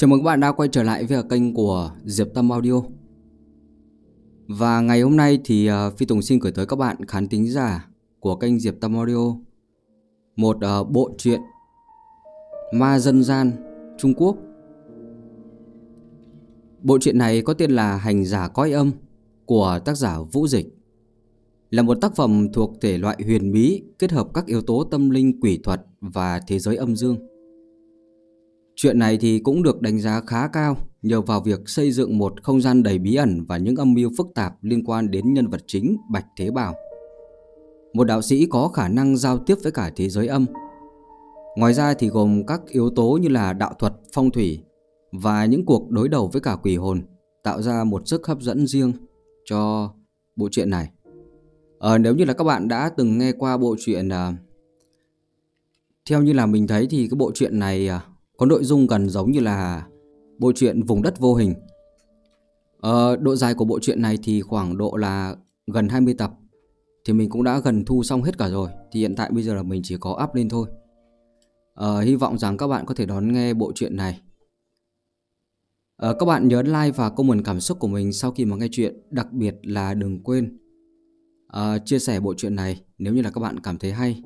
Chào mừng các bạn đã quay trở lại với kênh của Diệp Tâm Audio. Và ngày hôm nay thì à, Phi Tùng xin gửi tới các bạn khán tính giả của kênh Diệp Tâm Audio. Một à, bộ truyện Ma Dân Gian, Trung Quốc. Bộ truyện này có tên là Hành Giả Cõi Âm của tác giả Vũ Dịch. Là một tác phẩm thuộc thể loại huyền bí kết hợp các yếu tố tâm linh, quỷ thuật và thế giới âm dương. Chuyện này thì cũng được đánh giá khá cao nhờ vào việc xây dựng một không gian đầy bí ẩn và những âm mưu phức tạp liên quan đến nhân vật chính Bạch Thế Bảo. Một đạo sĩ có khả năng giao tiếp với cả thế giới âm. Ngoài ra thì gồm các yếu tố như là đạo thuật, phong thủy và những cuộc đối đầu với cả quỷ hồn tạo ra một sức hấp dẫn riêng cho bộ truyện này. Ờ, nếu như là các bạn đã từng nghe qua bộ truyện uh, theo như là mình thấy thì cái bộ truyện này uh, có nội dung gần giống như là bộ truyện Vùng đất vô hình. Ờ, độ dài của bộ truyện này thì khoảng độ là gần 20 tập. Thì mình cũng đã gần thu xong hết cả rồi. Thì hiện tại bây giờ là mình chỉ có up lên thôi. Ờ, hy vọng rằng các bạn có thể đón nghe bộ truyện này. Ờ, các bạn nhớ like và comment cảm xúc của mình sau khi mà nghe chuyện. Đặc biệt là đừng quên uh, chia sẻ bộ truyện này nếu như là các bạn cảm thấy hay.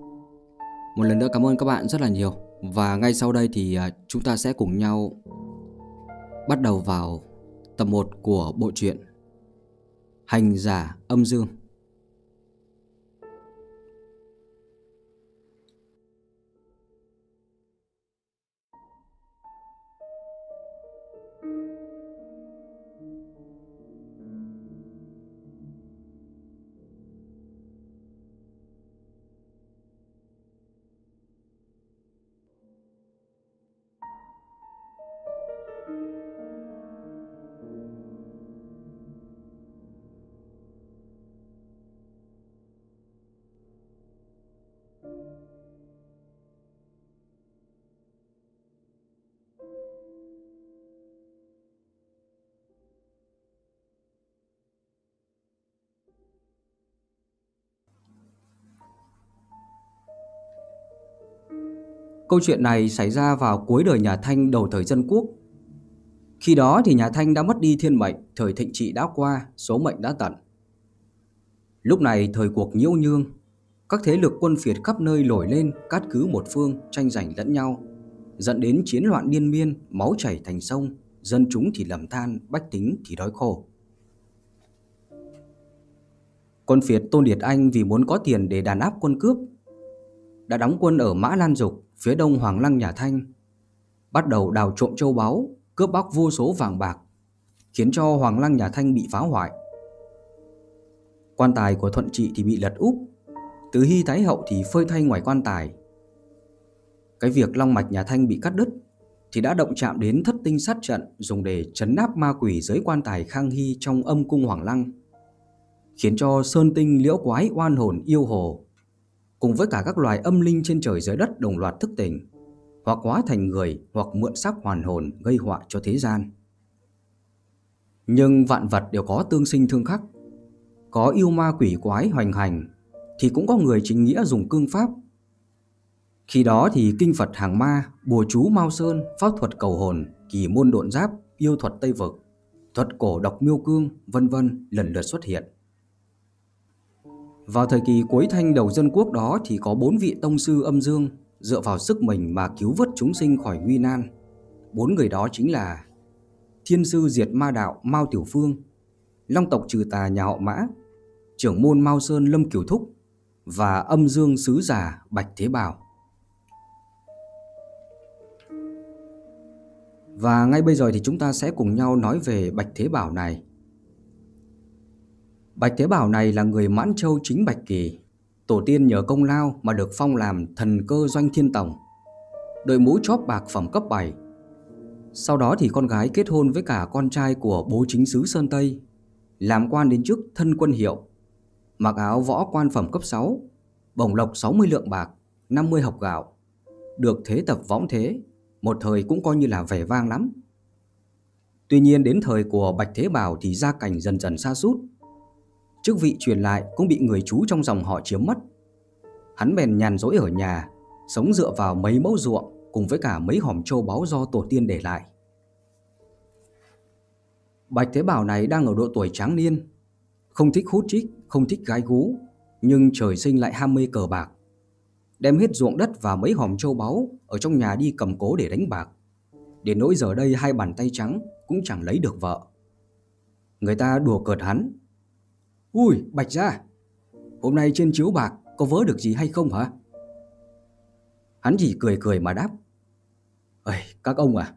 Một lần nữa cảm ơn các bạn rất là nhiều. Và ngay sau đây thì à, chúng ta sẽ cùng nhau bắt đầu vào tập 1 của bộ truyện Hành giả âm dương. Câu chuyện này xảy ra vào cuối đời nhà Thanh đầu thời dân quốc. Khi đó thì nhà Thanh đã mất đi thiên mệnh, thời thịnh trị đã qua, số mệnh đã tận. Lúc này thời cuộc nhiễu nhương, các thế lực quân phiệt khắp nơi nổi lên cát cứ một phương tranh giành lẫn nhau, dẫn đến chiến loạn điên miên, máu chảy thành sông, dân chúng thì lầm than, bách tính thì đói khổ. Quân phiệt Tôn Điệt Anh vì muốn có tiền để đàn áp quân cướp, đã đóng quân ở Mã Lan Dục, phía đông Hoàng Lăng nhà Thanh, bắt đầu đào trộm châu báu, cướp bóc vô số vàng bạc, khiến cho Hoàng Lăng nhà Thanh bị phá hoại. Quan tài của Thuận Trị thì bị lật úp, tứ Hy Thái Hậu thì phơi thay ngoài quan tài. Cái việc long mạch nhà Thanh bị cắt đứt thì đã động chạm đến thất tinh sát trận dùng để chấn áp ma quỷ dưới quan tài Khang Hy trong âm cung Hoàng Lăng, khiến cho sơn tinh liễu quái oan hồn yêu hồ cùng với cả các loài âm linh trên trời dưới đất đồng loạt thức tỉnh, hoặc hóa thành người hoặc mượn sắc hoàn hồn gây họa cho thế gian. Nhưng vạn vật đều có tương sinh thương khắc, có yêu ma quỷ quái hoành hành thì cũng có người chính nghĩa dùng cương pháp. Khi đó thì kinh Phật hàng ma, bùa chú Mao Sơn, pháp thuật cầu hồn, kỳ môn độn giáp, yêu thuật Tây Vực, thuật cổ độc miêu cương, vân vân lần lượt xuất hiện. Vào thời kỳ cuối thanh đầu dân quốc đó thì có bốn vị tông sư âm dương dựa vào sức mình mà cứu vớt chúng sinh khỏi nguy nan. Bốn người đó chính là Thiên sư diệt ma đạo Mao Tiểu Phương, Long tộc trừ tà nhà họ Mã, trưởng môn Mao Sơn Lâm Kiều Thúc và âm dương sứ giả Bạch Thế Bảo. Và ngay bây giờ thì chúng ta sẽ cùng nhau nói về Bạch Thế Bảo này. Bạch Thế Bảo này là người Mãn Châu chính Bạch Kỳ, tổ tiên nhờ công lao mà được phong làm thần cơ doanh thiên tổng, đội mũ chóp bạc phẩm cấp 7. Sau đó thì con gái kết hôn với cả con trai của bố chính sứ Sơn Tây, làm quan đến chức thân quân hiệu, mặc áo võ quan phẩm cấp 6, bổng lộc 60 lượng bạc, 50 học gạo, được thế tập võng thế, một thời cũng coi như là vẻ vang lắm. Tuy nhiên đến thời của Bạch Thế Bảo thì gia cảnh dần dần xa sút chức vị truyền lại cũng bị người chú trong dòng họ chiếm mất. Hắn bèn nhàn rỗi ở nhà, sống dựa vào mấy mẫu ruộng cùng với cả mấy hòm châu báu do tổ tiên để lại. Bạch Thế Bảo này đang ở độ tuổi tráng niên, không thích hút chích, không thích gái gú, nhưng trời sinh lại ham mê cờ bạc. Đem hết ruộng đất và mấy hòm châu báu ở trong nhà đi cầm cố để đánh bạc. Đến nỗi giờ đây hai bàn tay trắng cũng chẳng lấy được vợ. Người ta đùa cợt hắn. Ui, Bạch ra, hôm nay trên chiếu bạc có vớ được gì hay không hả? Hắn chỉ cười cười mà đáp. Ây, các ông à,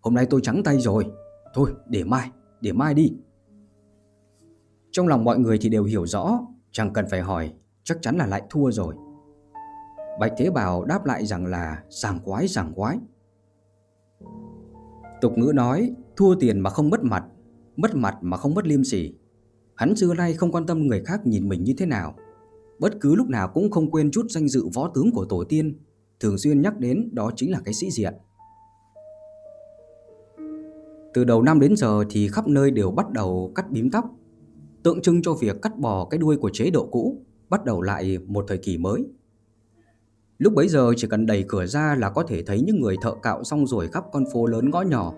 hôm nay tôi trắng tay rồi. Thôi, để mai, để mai đi. Trong lòng mọi người thì đều hiểu rõ, chẳng cần phải hỏi, chắc chắn là lại thua rồi. Bạch Thế Bảo đáp lại rằng là sảng quái sảng quái. Tục ngữ nói, thua tiền mà không mất mặt, mất mặt mà không mất liêm sỉ. Hắn xưa nay không quan tâm người khác nhìn mình như thế nào. Bất cứ lúc nào cũng không quên chút danh dự võ tướng của tổ tiên, thường xuyên nhắc đến đó chính là cái sĩ diện. Từ đầu năm đến giờ thì khắp nơi đều bắt đầu cắt bím tóc, tượng trưng cho việc cắt bỏ cái đuôi của chế độ cũ, bắt đầu lại một thời kỳ mới. Lúc bấy giờ chỉ cần đẩy cửa ra là có thể thấy những người thợ cạo xong rồi khắp con phố lớn ngõ nhỏ.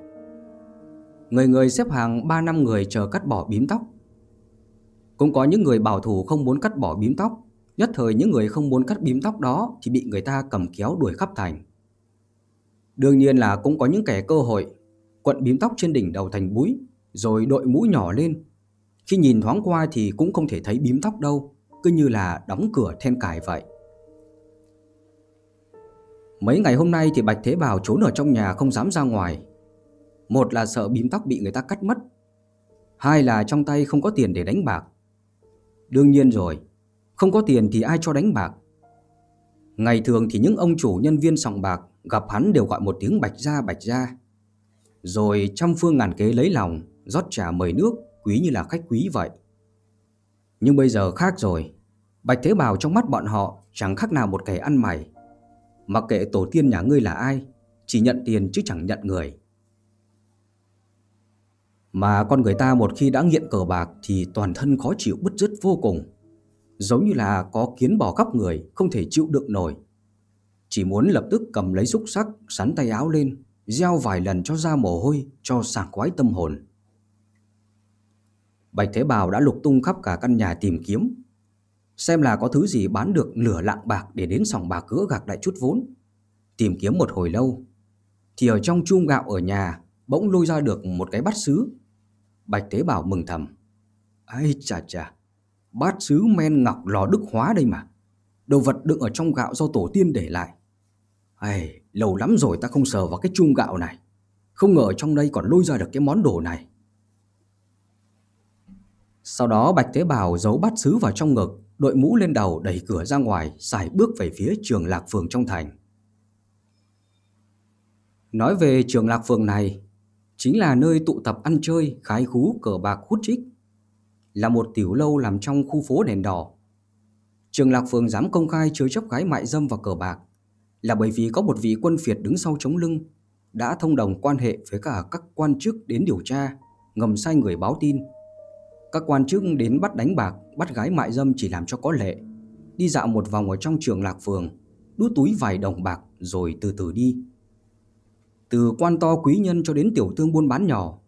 Người người xếp hàng 3 năm người chờ cắt bỏ bím tóc. Cũng có những người bảo thủ không muốn cắt bỏ bím tóc, nhất thời những người không muốn cắt bím tóc đó thì bị người ta cầm kéo đuổi khắp thành. Đương nhiên là cũng có những kẻ cơ hội quận bím tóc trên đỉnh đầu thành búi, rồi đội mũ nhỏ lên. Khi nhìn thoáng qua thì cũng không thể thấy bím tóc đâu, cứ như là đóng cửa then cài vậy. Mấy ngày hôm nay thì Bạch Thế Bảo trốn ở trong nhà không dám ra ngoài. Một là sợ bím tóc bị người ta cắt mất, hai là trong tay không có tiền để đánh bạc. Đương nhiên rồi, không có tiền thì ai cho đánh bạc. Ngày thường thì những ông chủ nhân viên sòng bạc gặp hắn đều gọi một tiếng bạch ra bạch ra. Rồi trăm phương ngàn kế lấy lòng, rót trà mời nước, quý như là khách quý vậy. Nhưng bây giờ khác rồi, Bạch Thế Bảo trong mắt bọn họ chẳng khác nào một kẻ ăn mày. Mặc kệ tổ tiên nhà ngươi là ai, chỉ nhận tiền chứ chẳng nhận người. Mà con người ta một khi đã nghiện cờ bạc thì toàn thân khó chịu bứt rứt vô cùng. Giống như là có kiến bò khắp người, không thể chịu đựng nổi. Chỉ muốn lập tức cầm lấy xúc sắc, sắn tay áo lên, gieo vài lần cho ra mồ hôi, cho sảng quái tâm hồn. Bạch Thế Bào đã lục tung khắp cả căn nhà tìm kiếm, xem là có thứ gì bán được nửa lạng bạc để đến sòng bạc gỡ gạc đại chút vốn. Tìm kiếm một hồi lâu, thì ở trong chung gạo ở nhà bỗng lôi ra được một cái bát sứ. Bạch tế Bảo mừng thầm. Ây chà chà, bát sứ men ngọc lò đức hóa đây mà. Đồ vật đựng ở trong gạo do tổ tiên để lại. Ây, lâu lắm rồi ta không sờ vào cái chung gạo này. Không ngờ trong đây còn lôi ra được cái món đồ này. Sau đó Bạch tế Bảo giấu bát sứ vào trong ngực, đội mũ lên đầu đẩy cửa ra ngoài, xài bước về phía trường Lạc Phường trong thành. Nói về trường Lạc Phường này, chính là nơi tụ tập ăn chơi, khái khú, cờ bạc hút trích. Là một tiểu lâu nằm trong khu phố đèn đỏ. Trường Lạc Phường dám công khai chứa chấp gái mại dâm và cờ bạc là bởi vì có một vị quân phiệt đứng sau chống lưng đã thông đồng quan hệ với cả các quan chức đến điều tra, ngầm sai người báo tin. Các quan chức đến bắt đánh bạc, bắt gái mại dâm chỉ làm cho có lệ. Đi dạo một vòng ở trong trường lạc phường, đút túi vài đồng bạc rồi từ từ đi. Từ quan to quý nhân cho đến tiểu thương buôn bán nhỏ,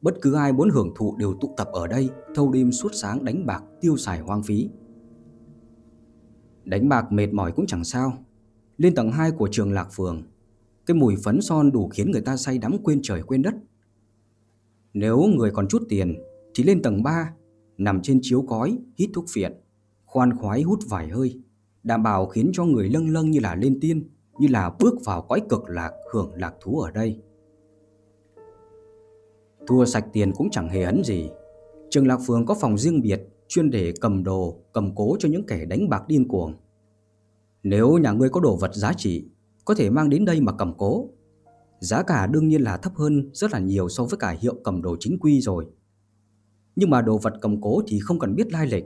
bất cứ ai muốn hưởng thụ đều tụ tập ở đây, thâu đêm suốt sáng đánh bạc, tiêu xài hoang phí. Đánh bạc mệt mỏi cũng chẳng sao, lên tầng 2 của trường Lạc Phường. Cái mùi phấn son đủ khiến người ta say đắm quên trời quên đất. Nếu người còn chút tiền thì lên tầng 3, nằm trên chiếu cói, hít thuốc phiện, khoan khoái hút vài hơi, đảm bảo khiến cho người lâng lâng như là lên tiên, như là bước vào cõi cực lạc hưởng lạc thú ở đây. Thua sạch tiền cũng chẳng hề ấn gì. Trường Lạc Phường có phòng riêng biệt chuyên để cầm đồ, cầm cố cho những kẻ đánh bạc điên cuồng. Nếu nhà ngươi có đồ vật giá trị, có thể mang đến đây mà cầm cố. Giá cả đương nhiên là thấp hơn rất là nhiều so với cả hiệu cầm đồ chính quy rồi. Nhưng mà đồ vật cầm cố thì không cần biết lai lịch,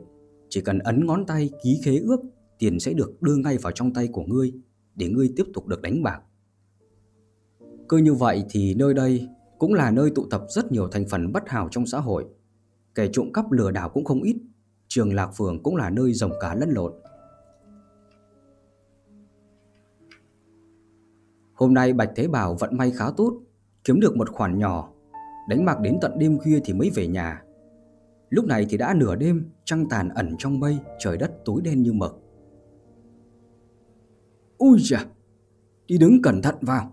chỉ cần ấn ngón tay ký khế ước, tiền sẽ được đưa ngay vào trong tay của ngươi để ngươi tiếp tục được đánh bạc. Cứ như vậy thì nơi đây cũng là nơi tụ tập rất nhiều thành phần bất hảo trong xã hội. Kẻ trộm cắp lừa đảo cũng không ít, trường Lạc Phường cũng là nơi rồng cá lẫn lộn. Hôm nay Bạch Thế Bảo vận may khá tốt, kiếm được một khoản nhỏ. Đánh bạc đến tận đêm khuya thì mới về nhà Lúc này thì đã nửa đêm Trăng tàn ẩn trong mây Trời đất tối đen như mực Ui chà Đi đứng cẩn thận vào.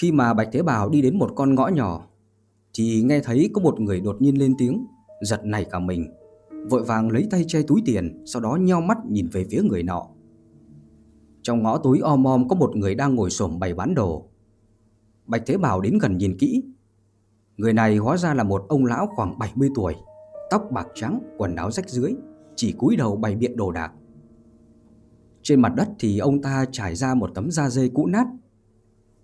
Khi mà Bạch Thế Bảo đi đến một con ngõ nhỏ Thì nghe thấy có một người đột nhiên lên tiếng Giật nảy cả mình Vội vàng lấy tay che túi tiền Sau đó nheo mắt nhìn về phía người nọ. Trong ngõ túi om om có một người đang ngồi xổm bày bán đồ. Bạch Thế Bảo đến gần nhìn kỹ. Người này hóa ra là một ông lão khoảng 70 tuổi Tóc bạc trắng, quần áo rách dưới Chỉ cúi đầu bày biện đồ đạc. Trên mặt đất thì ông ta trải ra một tấm da dê cũ nát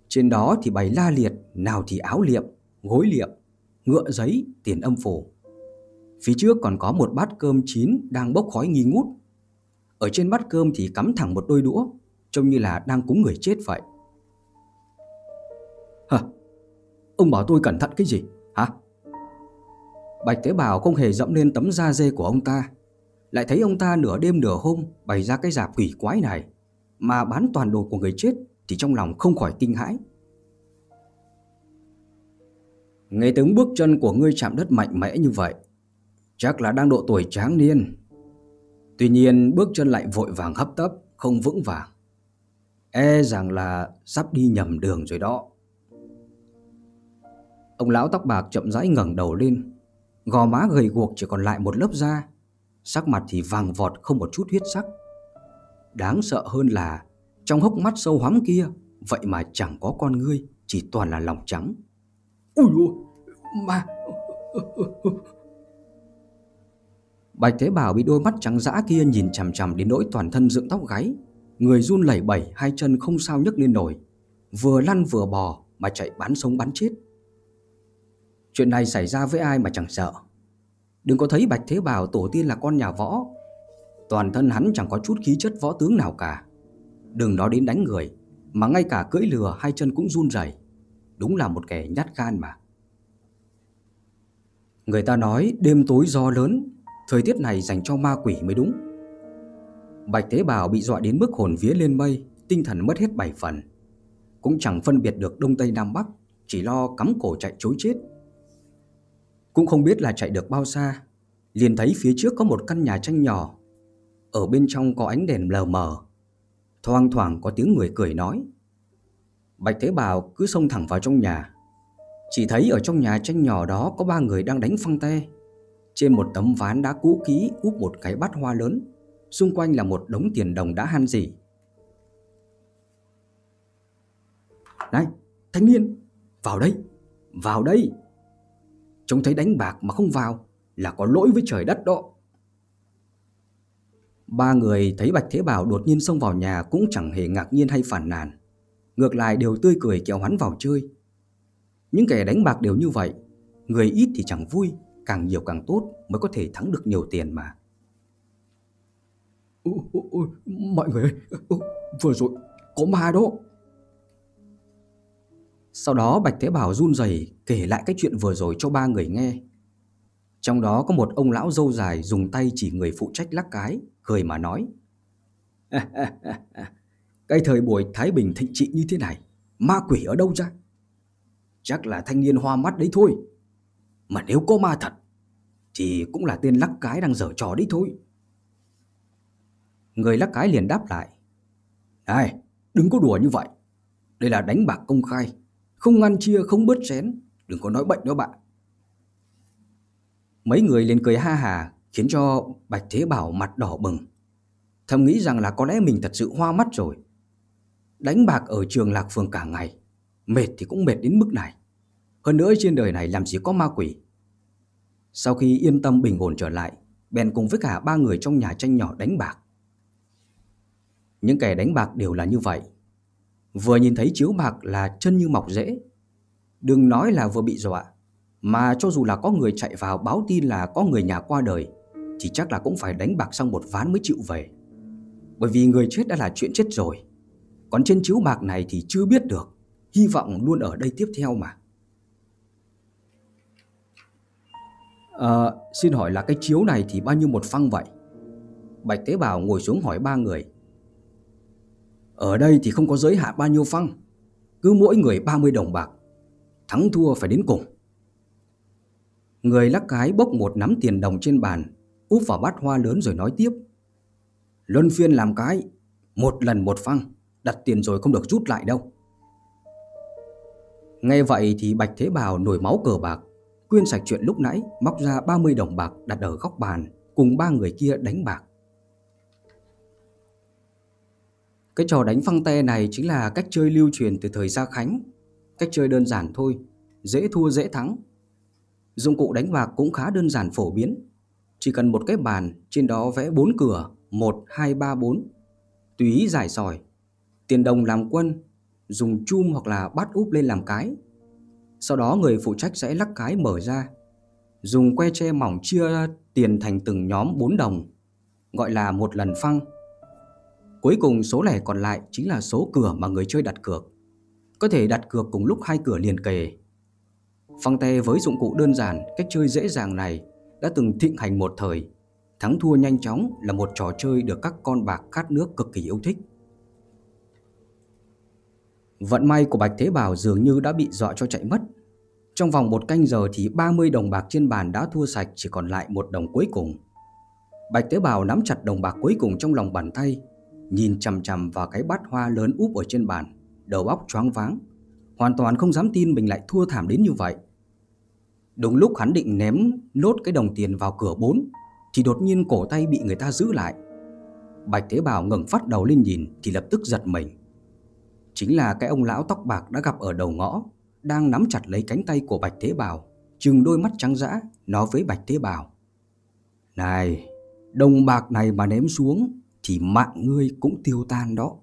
Trên đó thì bày la liệt Nào thì áo liệm, gối liệm, ngựa giấy, tiền âm phủ Phía trước còn có một bát cơm chín đang bốc khói nghi ngút Ở trên bát cơm thì cắm thẳng một đôi đũa Trông như là đang cúng người chết vậy Hả? Ông bảo tôi cẩn thận cái gì? Hả? Bạch Tế bào không hề dẫm lên tấm da dê của ông ta lại thấy ông ta nửa đêm nửa hôm bày ra cái giả quỷ quái này, Mà bán toàn đồ của người chết Thì trong lòng không khỏi kinh hãi. Nghe tiếng bước chân của ngươi chạm đất mạnh mẽ như vậy, Chắc là đang độ tuổi tráng niên. Tuy nhiên, bước chân lại vội vàng hấp tấp, Không vững vàng. E rằng là sắp đi nhầm đường rồi đó. Ông lão tóc bạc chậm rãi ngẩng đầu lên, Gò má gầy guộc chỉ còn lại một lớp da Sắc mặt thì vàng vọt không một chút huyết sắc. Đáng sợ hơn là Trong hốc mắt sâu hoắm kia Vậy mà chẳng có con ngươi Chỉ toàn là lòng trắng. Ui ôi Mà Bạch Thế Bảo bị đôi mắt trắng dã kia nhìn chằm chằm đến nỗi toàn thân dựng tóc gáy. Người run lẩy bẩy hai chân không sao nhấc lên nổi. Vừa lăn vừa bò mà chạy bắn sống bắn chết. Chuyện này xảy ra với ai mà chẳng sợ Đừng có thấy Bạch Thế Bảo tổ tiên là con nhà võ. Toàn thân hắn chẳng có chút khí chất võ tướng nào cả. Đừng nói đến đánh người, Mà ngay cả cưỡi lừa hai chân cũng run rẩy. Đúng là một kẻ nhát gan mà. Người ta nói đêm tối gió lớn, Thời tiết này dành cho ma quỷ mới đúng. Bạch Thế Bảo bị dọa đến mức hồn vía lên mây, Tinh thần mất hết bảy phần. Cũng chẳng phân biệt được Đông Tây Nam Bắc, Chỉ lo cắm cổ chạy chối chết cũng không biết là chạy được bao xa Liền thấy phía trước có một căn nhà tranh nhỏ. Ở bên trong có ánh đèn lờ mờ. Thoang thoảng có tiếng người cười nói. Bạch Thế Bảo cứ xông thẳng vào trong nhà. Chỉ thấy ở trong nhà tranh nhỏ đó có ba người đang đánh phăng te. Trên một tấm ván đá cũ kỹ úp một cái bát hoa lớn. Xung quanh là một đống tiền đồng đã han dỉ. Này, thanh niên, vào đây, vào đây. Trông thấy đánh bạc mà không vào là có lỗi với trời đất đó. Ba người thấy Bạch Thế Bảo đột nhiên xông vào nhà cũng chẳng hề ngạc nhiên hay phản nàn. Ngược lại đều tươi cười kéo hắn vào chơi. Những kẻ đánh bạc đều như vậy, người ít thì chẳng vui, càng nhiều càng tốt mới có thể thắng được nhiều tiền mà. Ôi, ôi, ôi, mọi người ơi, vừa rồi có ma đó. Sau đó Bạch Thế Bảo run rẩy kể lại cái chuyện vừa rồi cho ba người nghe. Trong đó có một ông lão dâu dài dùng tay chỉ người phụ trách lắc cái, cười mà nói. cái thời buổi Thái Bình thịnh trị như thế này, ma quỷ ở đâu ra? Chắc là thanh niên hoa mắt đấy thôi. Mà nếu có ma thật, thì cũng là tên lắc cái đang dở trò đấy thôi. Người lắc cái liền đáp lại. Này, đừng có đùa như vậy. Đây là đánh bạc công khai không ăn chia, không bớt chén, đừng có nói bệnh đó bạn. Mấy người liền cười ha hà, khiến cho Bạch Thế Bảo mặt đỏ bừng. Thầm nghĩ rằng là có lẽ mình thật sự hoa mắt rồi. Đánh bạc ở trường Lạc Phường cả ngày, mệt thì cũng mệt đến mức này. Hơn nữa trên đời này làm gì có ma quỷ. Sau khi yên tâm bình ổn trở lại, bèn cùng với cả ba người trong nhà tranh nhỏ đánh bạc. Những kẻ đánh bạc đều là như vậy, Vừa nhìn thấy chiếu bạc là chân như mọc rễ. Đừng nói là vừa bị dọa Mà cho dù là có người chạy vào báo tin là có người nhà qua đời Thì chắc là cũng phải đánh bạc xong một ván mới chịu về. Bởi vì người chết đã là chuyện chết rồi Còn trên chiếu bạc này thì chưa biết được Hy vọng luôn ở đây tiếp theo mà. À, Xin hỏi là cái chiếu này thì bao nhiêu một phăng vậy? Bạch Tế Bảo ngồi xuống hỏi ba người ở đây thì không có giới hạn bao nhiêu phăng Cứ mỗi người 30 đồng bạc thắng thua phải đến cùng. Người lắc cái bốc một nắm tiền đồng trên bàn, úp vào bát hoa lớn rồi nói tiếp. Luân phiên làm cái, một lần một phăng, đặt tiền rồi không được rút lại đâu. Nghe vậy thì Bạch Thế Bào nổi máu cờ bạc, quên sạch chuyện lúc nãy, móc ra 30 đồng bạc đặt ở góc bàn, cùng ba người kia đánh bạc. Cái trò đánh phăng te này chính là cách chơi lưu truyền từ thời Gia Khánh. Cách chơi đơn giản thôi, dễ thua dễ thắng. Dụng cụ đánh bạc cũng khá đơn giản phổ biến. Chỉ cần một cái bàn, trên đó vẽ bốn cửa, 1, 2, 3, 4. Tùy ý giải sỏi. Tiền đồng làm quân, dùng chum hoặc là bắt úp lên làm cái. Sau đó người phụ trách sẽ lắc cái mở ra. Dùng que tre mỏng chia tiền thành từng nhóm 4 đồng, gọi là một lần phăng. Cuối cùng số lẻ còn lại chính là số cửa mà người chơi đặt cược. Có thể đặt cược cùng lúc hai cửa liền kề. Phăng te với dụng cụ đơn giản, cách chơi dễ dàng này đã từng thịnh hành một thời. Thắng thua nhanh chóng là một trò chơi được các con bạc khát nước cực kỳ yêu thích. Vận may của Bạch Thế Bảo dường như đã bị dọa cho chạy mất. Trong vòng một canh giờ thì 30 đồng bạc trên bàn đã thua sạch chỉ còn lại một đồng cuối cùng. Bạch Thế Bảo nắm chặt đồng bạc cuối cùng trong lòng bàn tay, nhìn chằm chằm vào cái bát hoa lớn úp ở trên bàn, đầu óc choáng váng, hoàn toàn không dám tin mình lại thua thảm đến như vậy. Đúng lúc hắn định ném nốt cái đồng tiền vào cửa bốn thì đột nhiên cổ tay bị người ta giữ lại. Bạch Thế Bảo ngẩng phát đầu lên nhìn thì lập tức giật mình. Chính là cái ông lão tóc bạc đã gặp ở đầu ngõ, đang nắm chặt lấy cánh tay của Bạch Thế Bảo, chừng đôi mắt trắng dã, nói với Bạch Thế Bảo. Này, đồng bạc này mà ném xuống thì mạng ngươi cũng tiêu tan đó.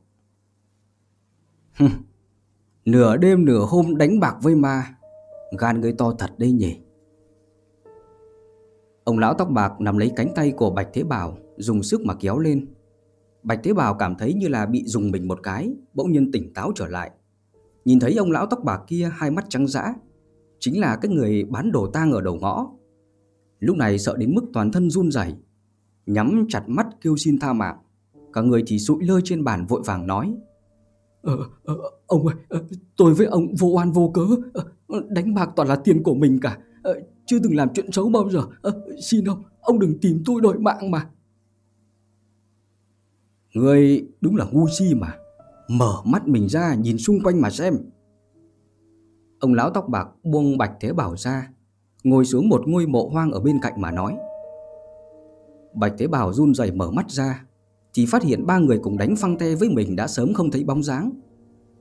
nửa đêm nửa hôm đánh bạc với ma, gan ngươi to thật đây nhỉ. Ông lão tóc bạc nằm lấy cánh tay của Bạch Thế Bảo, dùng sức mà kéo lên. Bạch Thế Bảo cảm thấy như là bị dùng mình một cái, bỗng nhiên tỉnh táo trở lại. Nhìn thấy ông lão tóc bạc kia hai mắt trắng dã, chính là cái người bán đồ tang ở đầu ngõ. Lúc này sợ đến mức toàn thân run rẩy, nhắm chặt mắt kêu xin tha mạng. Cả người thì sụi lơi trên bàn vội vàng nói. Ờ, ờ, ông ơi, ờ, tôi với ông vô oan vô cớ, ờ, đánh bạc toàn là tiền của mình cả, ờ, chưa từng làm chuyện xấu bao giờ. Xin ông, ông đừng tìm tôi đòi mạng mà. Người đúng là ngu si mà. Mở mắt mình ra nhìn xung quanh mà xem. Ông lão tóc bạc buông Bạch Thế Bảo ra, ngồi xuống một ngôi mộ hoang ở bên cạnh mà nói. Bạch Thế Bảo run rẩy mở mắt ra, thì phát hiện ba người cùng đánh phăng te với mình đã sớm không thấy bóng dáng.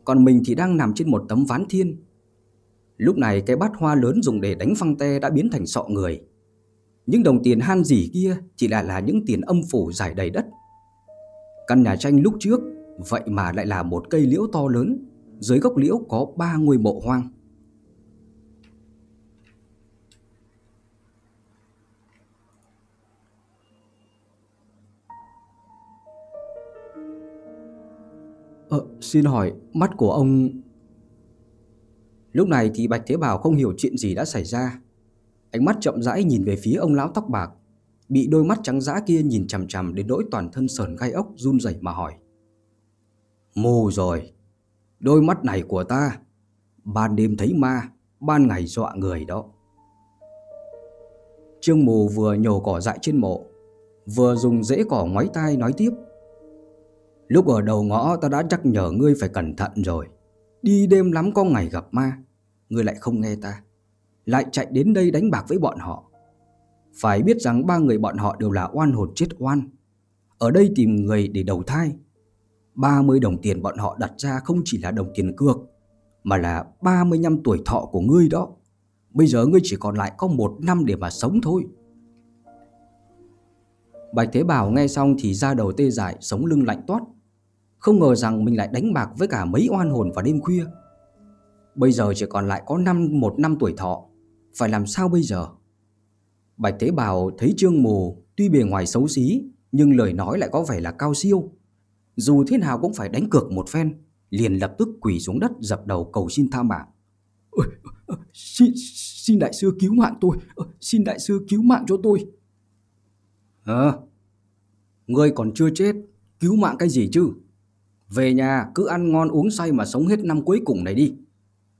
Còn mình thì đang nằm trên một tấm ván thiên. Lúc này cái bát hoa lớn dùng để đánh phăng te đã biến thành sọ người. Những đồng tiền han dỉ kia chỉ là là những tiền âm phủ giải đầy đất. Căn nhà tranh lúc trước vậy mà lại là một cây liễu to lớn, dưới gốc liễu có ba ngôi mộ hoang. Ờ, xin hỏi, mắt của ông... Lúc này thì Bạch Thế Bảo không hiểu chuyện gì đã xảy ra. Ánh mắt chậm rãi nhìn về phía ông lão tóc bạc, bị đôi mắt trắng dã kia nhìn chằm chằm đến nỗi toàn thân sờn gai ốc run rẩy mà hỏi. Mù rồi, đôi mắt này của ta, ban đêm thấy ma, ban ngày dọa người đó. Trương Mù vừa nhổ cỏ dại trên mộ, vừa dùng rễ cỏ ngoáy tai nói tiếp. Lúc ở đầu ngõ ta đã nhắc nhở ngươi phải cẩn thận rồi. Đi đêm lắm có ngày gặp ma, ngươi lại không nghe ta. Lại chạy đến đây đánh bạc với bọn họ. Phải biết rằng ba người bọn họ đều là oan hồn chết oan. Ở đây tìm người để đầu thai. 30 đồng tiền bọn họ đặt ra không chỉ là đồng tiền cược, mà là 35 tuổi thọ của ngươi đó. Bây giờ ngươi chỉ còn lại có một năm để mà sống thôi. Bạch Thế Bảo nghe xong thì ra đầu tê dại, sống lưng lạnh toát. Không ngờ rằng mình lại đánh bạc với cả mấy oan hồn vào đêm khuya. Bây giờ chỉ còn lại có năm một năm tuổi thọ. Phải làm sao bây giờ? Bạch Thế Bảo thấy Trương Mù Tuy bề ngoài xấu xí Nhưng lời nói lại có vẻ là cao siêu. Dù thế nào cũng phải đánh cược một phen Liền lập tức quỳ xuống đất dập đầu cầu xin tha mạng. Xin, xin đại sư cứu mạng tôi Xin đại sư cứu mạng cho tôi. Ờ à, Ngươi còn chưa chết Cứu mạng cái gì chứ về nhà cứ ăn ngon uống say mà sống hết năm cuối cùng này đi.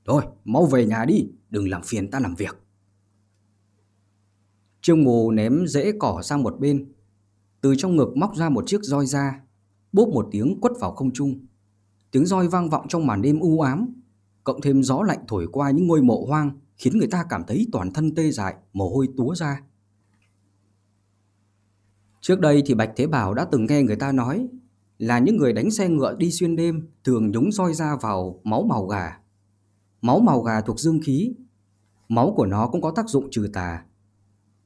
Thôi, mau về nhà đi, đừng làm phiền ta làm việc. Trương Mù ném rễ cỏ sang một bên, từ trong ngực móc ra một chiếc roi ra, bốp một tiếng quất vào không trung. Tiếng roi vang vọng trong màn đêm u ám, cộng thêm gió lạnh thổi qua những ngôi mộ hoang khiến người ta cảm thấy toàn thân tê dại, mồ hôi túa ra. Trước đây thì Bạch Thế Bảo đã từng nghe người ta nói là những người đánh xe ngựa đi xuyên đêm thường nhúng roi ra vào máu màu gà. Máu màu gà thuộc dương khí, máu của nó cũng có tác dụng trừ tà.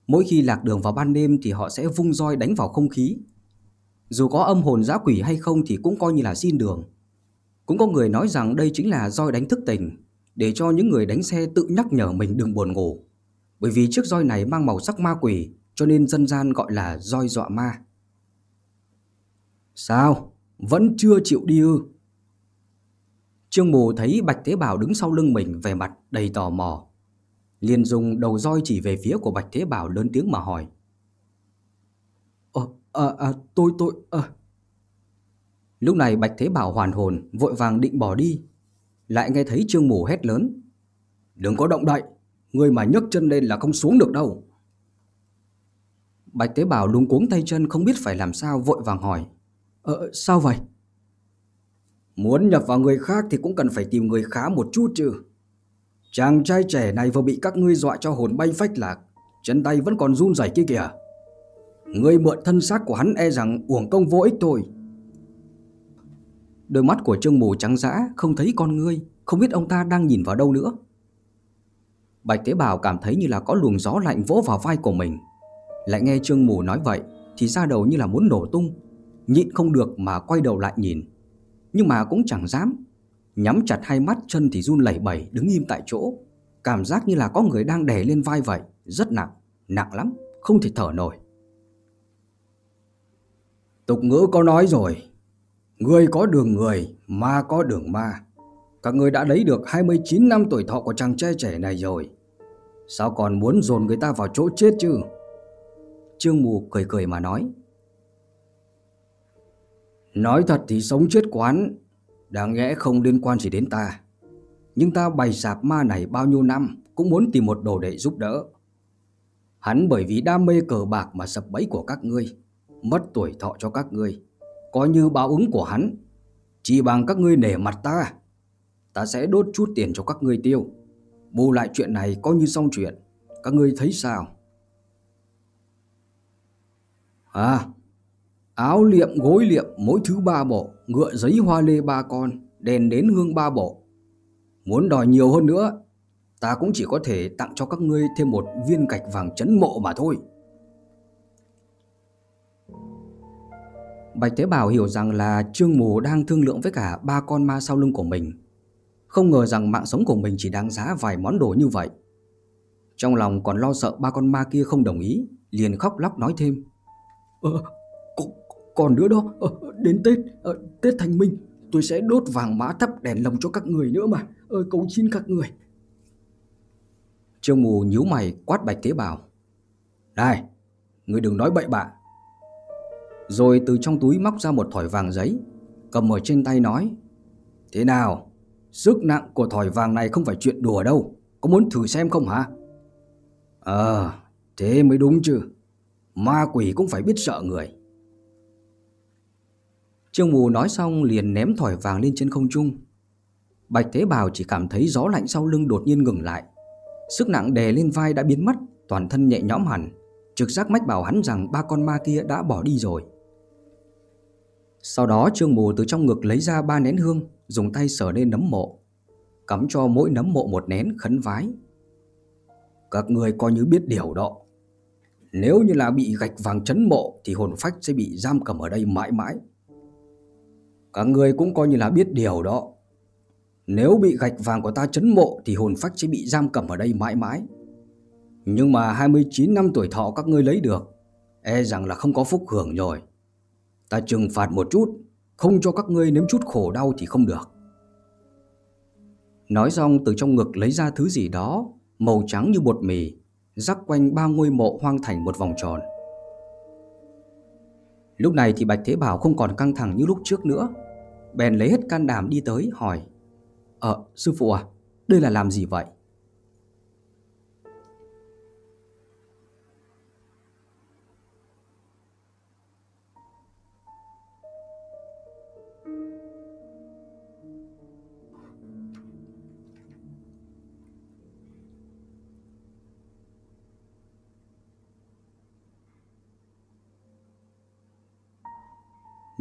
Mỗi khi lạc đường vào ban đêm thì họ sẽ vung roi đánh vào không khí. Dù có âm hồn dã quỷ hay không thì cũng coi như là xin đường. Cũng có người nói rằng đây chính là roi đánh thức tỉnh, để cho những người đánh xe tự nhắc nhở mình đừng buồn ngủ. Bởi vì chiếc roi này mang màu sắc ma quỷ, cho nên dân gian gọi là roi dọa ma. Sao? Vẫn chưa chịu đi ư? Trương Mù thấy Bạch Thế Bảo đứng sau lưng mình về mặt đầy tò mò. liền dùng đầu roi chỉ về phía của Bạch Thế Bảo lớn tiếng mà hỏi. Ờ, à, à, tôi, tôi, à. Lúc này Bạch Thế Bảo hoàn hồn, vội vàng định bỏ đi. Lại nghe thấy Trương Mù hét lớn. Đừng có động đậy, người mà nhấc chân lên là không xuống được đâu. Bạch Tế Bảo luống cuống tay chân không biết phải làm sao vội vàng hỏi. Ờ, sao vậy? Muốn nhập vào người khác thì cũng cần phải tìm người khá một chút chứ. Chàng trai trẻ này vừa bị các ngươi dọa cho hồn bay phách lạc, chân tay vẫn còn run rẩy kia kìa. Ngươi mượn thân xác của hắn e rằng uổng công vô ích thôi. Đôi mắt của Trương Mù trắng dã không thấy con ngươi, không biết ông ta đang nhìn vào đâu nữa. Bạch Tế Bảo cảm thấy như là có luồng gió lạnh vỗ vào vai của mình. Lại nghe Trương Mù nói vậy thì ra đầu như là muốn nổ tung, nhịn không được mà quay đầu lại nhìn. Nhưng mà cũng chẳng dám, nhắm chặt hai mắt chân thì run lẩy bẩy đứng im tại chỗ. Cảm giác như là có người đang đè lên vai vậy, rất nặng, nặng lắm, không thể thở nổi. Tục ngữ có nói rồi, người có đường người, ma có đường ma. Các người đã lấy được 29 năm tuổi thọ của chàng trai trẻ này rồi. Sao còn muốn dồn người ta vào chỗ chết chứ? Trương Mù cười cười mà nói. Nói thật thì sống chết quán, đáng lẽ không liên quan gì đến ta. Nhưng ta bày sạp ma này bao nhiêu năm cũng muốn tìm một đồ để giúp đỡ. Hắn bởi vì đam mê cờ bạc mà sập bẫy của các ngươi, mất tuổi thọ cho các ngươi. Coi như báo ứng của hắn, chỉ bằng các ngươi nể mặt ta. Ta sẽ đốt chút tiền cho các ngươi tiêu. Bù lại chuyện này coi như xong chuyện. Các ngươi thấy sao? À, áo liệm gối liệm mỗi thứ ba bộ, ngựa giấy hoa lê ba con, đèn đến hương ba bộ. Muốn đòi nhiều hơn nữa, ta cũng chỉ có thể tặng cho các ngươi thêm một viên gạch vàng chấn mộ mà thôi. Bạch tế Bảo hiểu rằng là Trương Mù đang thương lượng với cả ba con ma sau lưng của mình. Không ngờ rằng mạng sống của mình chỉ đáng giá vài món đồ như vậy. Trong lòng còn lo sợ ba con ma kia không đồng ý, liền khóc lóc nói thêm. Ờ, còn nữa đó, ờ, đến Tết, ờ, Tết Thành Minh, tôi sẽ đốt vàng mã thắp đèn lồng cho các người nữa mà, ơi cầu xin các người. Trương Mù nhíu mày quát Bạch Thế Bảo. Này, người đừng nói bậy bạ. Rồi từ trong túi móc ra một thỏi vàng giấy, cầm ở trên tay nói. Thế nào, sức nặng của thỏi vàng này không phải chuyện đùa đâu, có muốn thử xem không hả? Ờ, thế mới đúng chứ. Ma quỷ cũng phải biết sợ người Trương Mù nói xong liền ném thỏi vàng lên trên không trung. Bạch Thế Bảo chỉ cảm thấy gió lạnh sau lưng đột nhiên ngừng lại. Sức nặng đè lên vai đã biến mất, Toàn thân nhẹ nhõm hẳn. Trực giác mách bảo hắn rằng ba con ma kia đã bỏ đi rồi. Sau đó Trương Mù từ trong ngực lấy ra ba nén hương, Dùng tay sờ lên nấm mộ. Cắm cho mỗi nấm mộ một nén khấn vái. Các người coi như biết điều đó. Nếu như là bị gạch vàng chấn mộ thì hồn phách sẽ bị giam cầm ở đây mãi mãi. Các người cũng coi như là biết điều đó. Nếu bị gạch vàng của ta chấn mộ thì hồn phách sẽ bị giam cầm ở đây mãi mãi. Nhưng mà 29 năm tuổi thọ các ngươi lấy được, e rằng là không có phúc hưởng rồi. Ta trừng phạt một chút, không cho các ngươi nếm chút khổ đau thì không được. Nói xong từ trong ngực lấy ra thứ gì đó, màu trắng như bột mì, rắc quanh ba ngôi mộ hoang thành một vòng tròn. Lúc này thì Bạch Thế Bảo không còn căng thẳng như lúc trước nữa. Bèn lấy hết can đảm đi tới hỏi Ờ, sư phụ à, đây là làm gì vậy?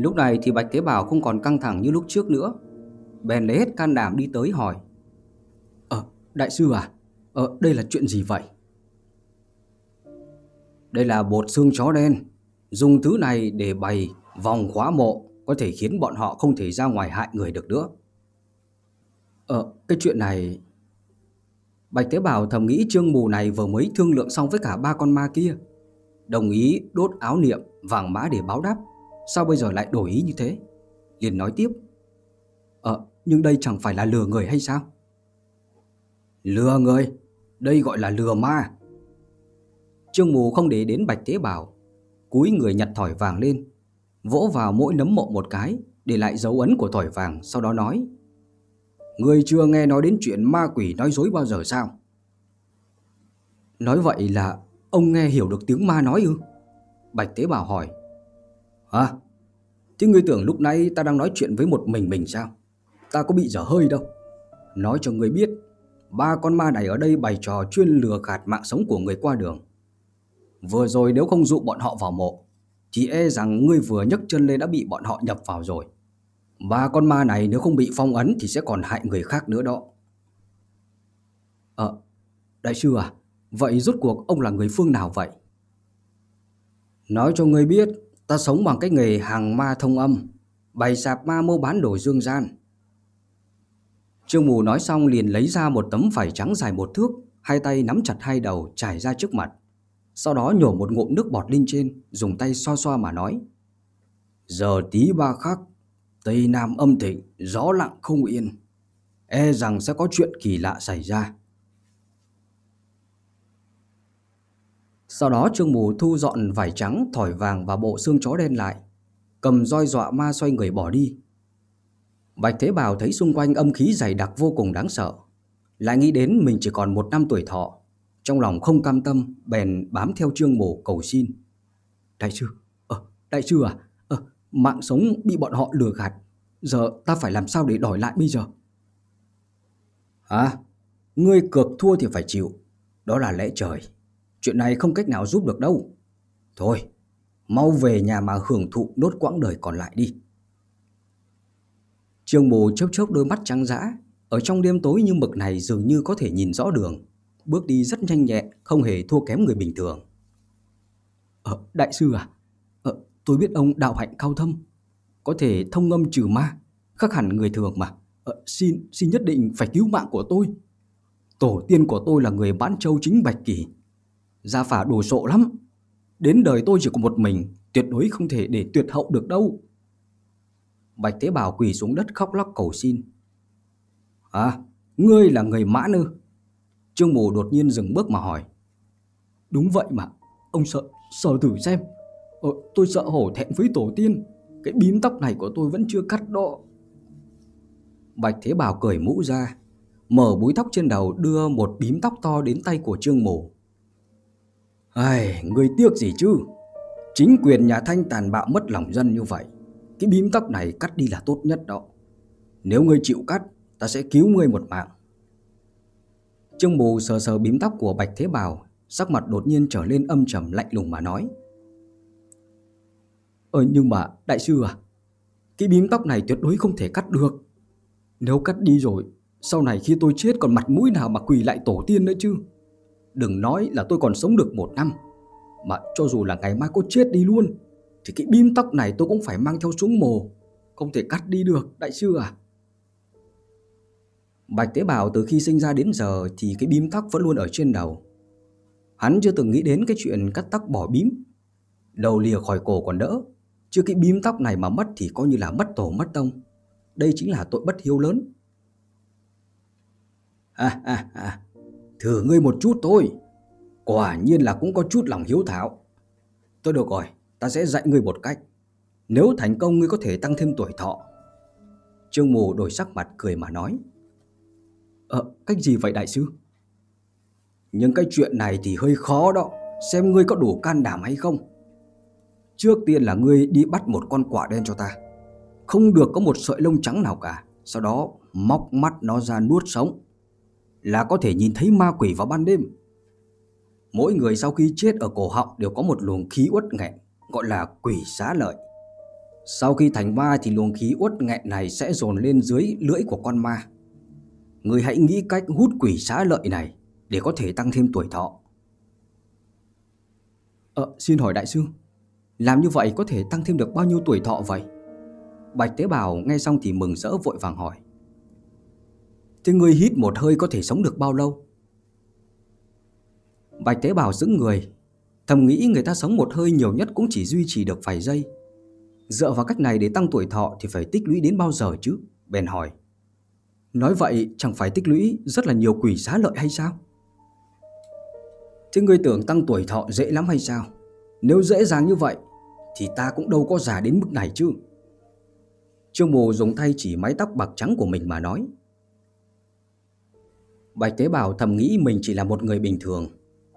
Lúc này thì Bạch Tế Bảo không còn căng thẳng như lúc trước nữa. Bèn lấy hết can đảm đi tới hỏi. Ờ, đại sư à Ờ, đây là chuyện gì vậy? Đây là bột xương chó đen. Dùng thứ này để bày vòng khóa mộ Có thể khiến bọn họ không thể ra ngoài hại người được nữa. Ờ, cái chuyện này Bạch Tế Bảo thầm nghĩ trương mù này vừa mới thương lượng xong với cả ba con ma kia Đồng ý đốt áo niệm vàng mã để báo đáp. Sao bây giờ lại đổi ý như thế? Liền nói tiếp. Ờ nhưng đây chẳng phải là lừa người hay sao? Lừa người? Đây gọi là lừa ma. Trương mù không để đến bạch tế bào, Cúi người nhặt thỏi vàng lên Vỗ vào mỗi nấm mộ một cái Để lại dấu ấn của thỏi vàng Sau đó nói Người chưa nghe nói đến chuyện ma quỷ nói dối bao giờ sao? Nói vậy là Ông nghe hiểu được tiếng ma nói ư? Bạch tế bào hỏi à, Thế ngươi tưởng lúc nãy ta đang nói chuyện với một mình mình sao? Ta có bị dở hơi đâu. Nói cho ngươi biết Ba con ma này ở đây bày trò chuyên lừa gạt mạng sống của người qua đường. Vừa rồi nếu không dụ bọn họ vào mộ Thì e rằng ngươi vừa nhấc chân lên đã bị bọn họ nhập vào rồi. Ba con ma này nếu không bị phong ấn Thì sẽ còn hại người khác nữa đó. Ờ Đại sư à Vậy rốt cuộc ông là người phương nào vậy? Nói cho ngươi biết Ta sống bằng cái nghề hàng ma thông âm Bày sạp ma mua bán đồ dương gian Trương Mù nói xong liền lấy ra một tấm vải trắng dài một thước, hai tay nắm chặt hai đầu trải ra trước mặt. Sau đó nhổ một ngụm nước bọt lên trên, dùng tay xoa xoa mà nói. Giờ tí ba khắc, Tây Nam âm thịnh, gió lặng không yên. E rằng sẽ có chuyện kỳ lạ xảy ra. Sau đó Trương Mù thu dọn vải trắng, thỏi vàng và bộ xương chó đen lại. Cầm roi dọa ma xoay người bỏ đi. Bạch Thế Bảo thấy xung quanh âm khí dày đặc vô cùng đáng sợ. Lại nghĩ đến mình chỉ còn một năm tuổi thọ. Trong lòng không cam tâm, bèn bám theo trương Mù cầu xin. Đại sư, ờ, đại sư à, ờ, mạng sống bị bọn họ lừa gạt. Giờ ta phải làm sao để đòi lại bây giờ? Hả? Ngươi cược thua thì phải chịu. Đó là lẽ trời. Chuyện này không cách nào giúp được đâu. Thôi, mau về nhà mà hưởng thụ nốt quãng đời còn lại đi. Trương bồ chớp chớp đôi mắt trắng dã, ở trong đêm tối như mực này dường như có thể nhìn rõ đường, bước đi rất nhanh nhẹ, không hề thua kém người bình thường. Ờ, đại sư à, ờ, tôi biết ông đạo hạnh cao thâm, có thể thông âm trừ ma, khác hẳn người thường mà. Ờ, xin, xin nhất định phải cứu mạng của tôi. Tổ tiên của tôi là người bán châu chính Bạch Kỳ. Gia phả đồ sộ lắm. Đến đời tôi chỉ có một mình, tuyệt đối không thể để tuyệt hậu được đâu. Bạch tế Bảo quỳ xuống đất khóc lóc cầu xin. À, ngươi là người mã nư Trương Mù đột nhiên dừng bước mà hỏi. Đúng vậy mà, ông sợ, sợ thử xem. Ờ, tôi sợ hổ thẹn với tổ tiên, cái bím tóc này của tôi vẫn chưa cắt đó. Bạch Thế Bảo cởi mũ ra, mở búi tóc trên đầu đưa một bím tóc to đến tay của Trương Mù. Ai, người tiếc gì chứ? Chính quyền nhà Thanh tàn bạo mất lòng dân như vậy cái bím tóc này cắt đi là tốt nhất đó. Nếu ngươi chịu cắt Ta sẽ cứu ngươi một mạng. Trương Bù sờ sờ bím tóc của Bạch Thế Bảo Sắc mặt đột nhiên trở lên âm trầm lạnh lùng mà nói. Ờ nhưng mà đại sư à Cái bím tóc này tuyệt đối không thể cắt được. Nếu cắt đi rồi Sau này khi tôi chết còn mặt mũi nào mà quỳ lại tổ tiên nữa chứ? Đừng nói là tôi còn sống được một năm, Mà cho dù là ngày mai có chết đi luôn, thì cái bím tóc này tôi cũng phải mang theo xuống mồ, Không thể cắt đi được, đại sư à. Bạch Tế bào từ khi sinh ra đến giờ Thì cái bím tóc vẫn luôn ở trên đầu. Hắn chưa từng nghĩ đến cái chuyện cắt tóc bỏ bím, Đầu lìa khỏi cổ còn đỡ. Chứ cái bím tóc này mà mất thì coi như là mất tổ mất tông. Đây chính là tội bất hiếu lớn. À à à. Thử ngươi một chút thôi. Quả nhiên là cũng có chút lòng hiếu thảo. Tôi được rồi, Ta sẽ dạy ngươi một cách. Nếu thành công, ngươi có thể tăng thêm tuổi thọ. Trương mù đổi sắc mặt cười mà nói. Ờ cách gì vậy đại sư? Nhưng cái chuyện này thì hơi khó đó. Xem ngươi có đủ can đảm hay không. Trước tiên là ngươi đi bắt một con quả đen cho ta. Không được có một sợi lông trắng nào cả. Sau đó móc mắt nó ra nuốt sống. Là có thể nhìn thấy ma quỷ vào ban đêm Mỗi người sau khi chết ở cổ họng đều có một luồng khí uất nghẹn gọi là quỷ xá lợi. Sau khi thành ma thì luồng khí uất nghẹn này sẽ dồn lên dưới lưỡi của con ma. Người hãy nghĩ cách hút quỷ xá lợi này để có thể tăng thêm tuổi thọ. Ờ, xin hỏi đại sư, làm như vậy có thể tăng thêm được bao nhiêu tuổi thọ vậy? Bạch tế bào nghe xong thì mừng rỡ vội vàng hỏi. Thế ngươi hít một hơi có thể sống được bao lâu? Bạch tế bào giữ người, thầm nghĩ người ta sống một hơi nhiều nhất cũng chỉ duy trì được vài giây. Dựa vào cách này để tăng tuổi thọ thì phải tích lũy đến bao giờ chứ? Bèn hỏi. Nói vậy chẳng phải tích lũy rất là nhiều quỷ xá lợi hay sao? Thế ngươi tưởng tăng tuổi thọ dễ lắm hay sao? Nếu dễ dàng như vậy thì ta cũng đâu có già đến mức này chứ. Trương Mù dùng tay chỉ mái tóc bạc trắng của mình mà nói. Bạch tế bào thầm nghĩ mình chỉ là một người bình thường,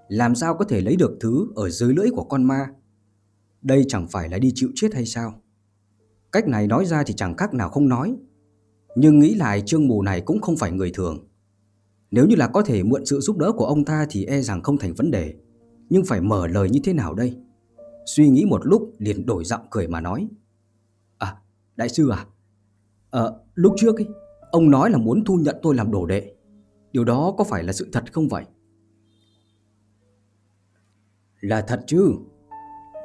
làm sao có thể lấy được thứ ở dưới lưỡi của con ma. Đây chẳng phải là đi chịu chết hay sao? Cách này nói ra thì chẳng khác nào không nói. Nhưng nghĩ lại Trương Mù này cũng không phải người thường. Nếu như là có thể mượn sự giúp đỡ của ông ta thì e rằng không thành vấn đề. Nhưng phải mở lời như thế nào đây? Suy nghĩ một lúc liền đổi giọng cười mà nói. À, đại sư à? Ờ, lúc trước ấy, ông nói là muốn thu nhận tôi làm đồ đệ. Điều đó có phải là sự thật không vậy? Là thật chứ.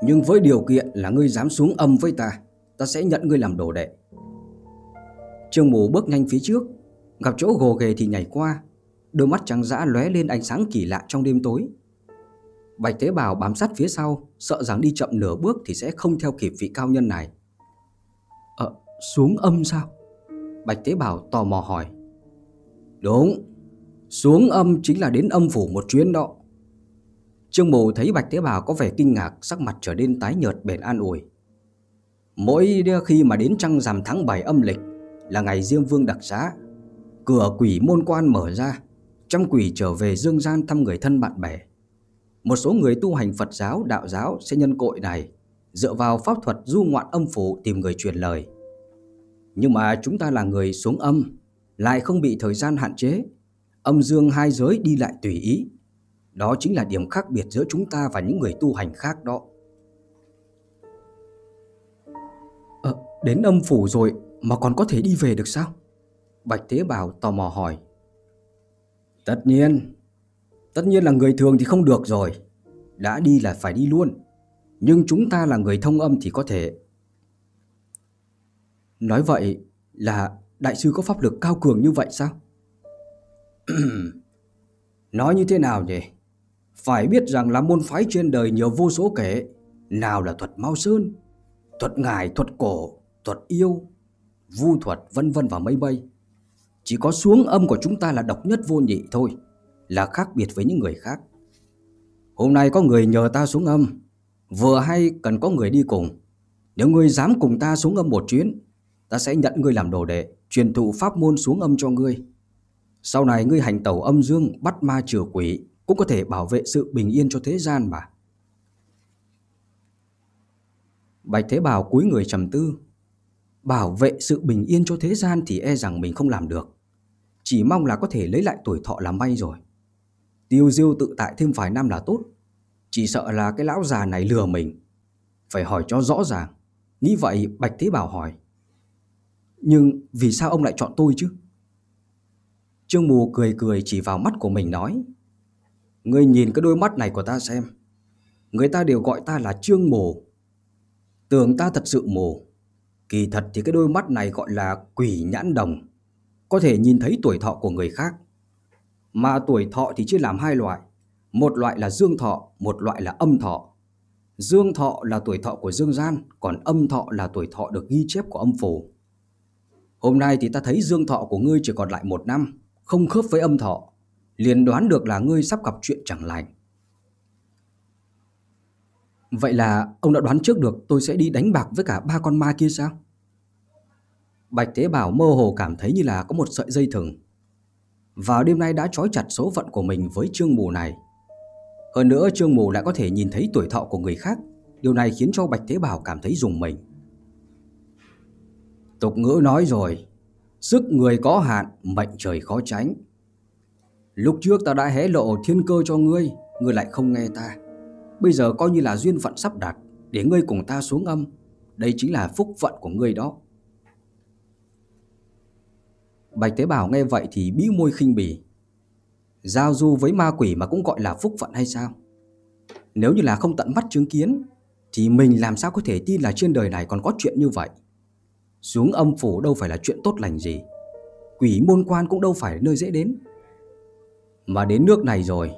Nhưng với điều kiện là ngươi dám xuống âm với ta, ta sẽ nhận ngươi làm đồ đệ. Trương Mù bước nhanh phía trước, gặp chỗ gồ ghề thì nhảy qua, đôi mắt trắng dã lóe lên ánh sáng kỳ lạ trong đêm tối. Bạch Tế Bào bám sát phía sau, sợ rằng đi chậm nửa bước thì sẽ không theo kịp vị cao nhân này. Ờ, xuống âm sao? Bạch Tế Bào tò mò hỏi. Đúng, xuống âm chính là đến âm phủ một chuyến đó. Trương Mù thấy Bạch Tế Bảo có vẻ kinh ngạc, sắc mặt trở nên tái nhợt bền an ủi. Mỗi khi mà đến trăng rằm tháng 7 âm lịch là ngày Diêm Vương đặc giá, cửa quỷ môn quan mở ra, trăm quỷ trở về dương gian thăm người thân bạn bè. Một số người tu hành Phật giáo, đạo giáo sẽ nhân cội này, dựa vào pháp thuật du ngoạn âm phủ tìm người truyền lời. Nhưng mà chúng ta là người xuống âm, lại không bị thời gian hạn chế, âm dương hai giới đi lại tùy ý. Đó chính là điểm khác biệt giữa chúng ta và những người tu hành khác đó. Ờ, đến âm phủ rồi mà còn có thể đi về được sao? Bạch Thế Bảo tò mò hỏi. Tất nhiên, tất nhiên là người thường thì không được rồi. Đã đi là phải đi luôn. Nhưng chúng ta là người thông âm thì có thể. Nói vậy là đại sư có pháp lực cao cường như vậy sao? Nói như thế nào nhỉ? Phải biết rằng là môn phái trên đời nhiều vô số kể. Nào là thuật mau sơn, thuật ngải, thuật cổ, thuật yêu, vu thuật vân vân và mây mây. Chỉ có xuống âm của chúng ta là độc nhất vô nhị thôi, là khác biệt với những người khác. Hôm nay có người nhờ ta xuống âm, vừa hay cần có người đi cùng. Nếu ngươi dám cùng ta xuống âm một chuyến, ta sẽ nhận ngươi làm đồ đệ, truyền thụ pháp môn xuống âm cho ngươi. Sau này ngươi hành tẩu âm dương, bắt ma trừ quỷ, cũng có thể bảo vệ sự bình yên cho thế gian mà. Bạch Thế Bảo cúi người trầm tư. Bảo vệ sự bình yên cho thế gian thì e rằng mình không làm được. Chỉ mong là có thể lấy lại tuổi thọ là may rồi. Tiêu diêu tự tại thêm vài năm là tốt. Chỉ sợ là cái lão già này lừa mình. Phải hỏi cho rõ ràng. Nghĩ vậy Bạch Thế Bảo hỏi. Nhưng vì sao ông lại chọn tôi chứ? Trương Mù cười cười chỉ vào mắt của mình nói. Ngươi nhìn cái đôi mắt này của ta xem. Người ta đều gọi ta là Trương Mù. Tưởng ta thật sự mù. Kỳ thật thì cái đôi mắt này gọi là quỷ nhãn đồng. Có thể nhìn thấy tuổi thọ của người khác. Mà tuổi thọ thì chia làm hai loại. Một loại là dương thọ, một loại là âm thọ. Dương thọ là tuổi thọ của dương gian, còn âm thọ là tuổi thọ được ghi chép của âm phủ. Hôm nay thì ta thấy dương thọ của ngươi chỉ còn lại một năm, không khớp với âm thọ. Liền đoán được là ngươi sắp gặp chuyện chẳng lành. Vậy là ông đã đoán trước được tôi sẽ đi đánh bạc với cả ba con ma kia sao? Bạch Thế Bảo mơ hồ cảm thấy như là có một sợi dây thừng. Vào đêm nay đã trói chặt số phận của mình với Trương Mù này. Hơn nữa Trương Mù lại có thể nhìn thấy tuổi thọ của người khác. Điều này khiến cho Bạch Thế Bảo cảm thấy dùng mình. Tục ngữ nói rồi, sức người có hạn, mệnh trời khó tránh. Lúc trước ta đã hé lộ thiên cơ cho ngươi, ngươi lại không nghe ta. Bây giờ coi như là duyên phận sắp đặt, để ngươi cùng ta xuống âm. Đây chính là phúc phận của ngươi đó. Bạch Tế Bảo nghe vậy thì bĩu môi khinh bỉ. Giao du với ma quỷ mà cũng gọi là phúc phận hay sao? Nếu như là không tận mắt chứng kiến thì mình làm sao có thể tin là trên đời này còn có chuyện như vậy? Xuống âm phủ đâu phải là chuyện tốt lành gì. Quỷ môn quan cũng đâu phải nơi dễ đến. Mà đến nước này rồi,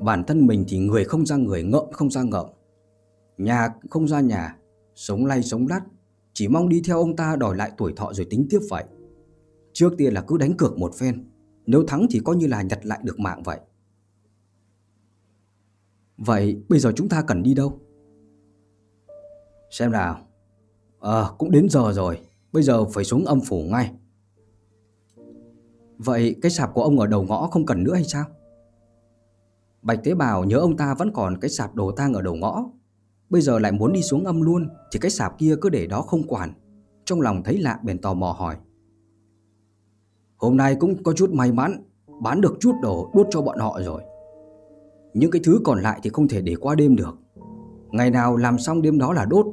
bản thân mình thì người không ra người, ngợm không ra ngợm. Nhà không ra nhà, sống lay sống lắt, chỉ mong đi theo ông ta đòi lại tuổi thọ rồi tính tiếp vậy. Trước tiên là cứ đánh cược một phen, nếu thắng thì coi như là nhặt lại được mạng vậy. Vậy bây giờ chúng ta cần đi đâu? Xem nào. Ờ, cũng đến giờ rồi, bây giờ phải xuống âm phủ ngay. Vậy cái sạp của ông ở đầu ngõ không cần nữa hay sao? Bạch Tế Bào nhớ ông ta vẫn còn cái sạp đồ tang ở đầu ngõ. Bây giờ lại muốn đi xuống âm luôn thì cái sạp kia cứ để đó không quản. Trong lòng thấy lạ bèn tò mò hỏi. Hôm nay cũng có chút may mắn, bán được chút đồ đốt cho bọn họ rồi. Những cái thứ còn lại thì không thể để qua đêm được. Ngày nào làm xong đêm đó là đốt.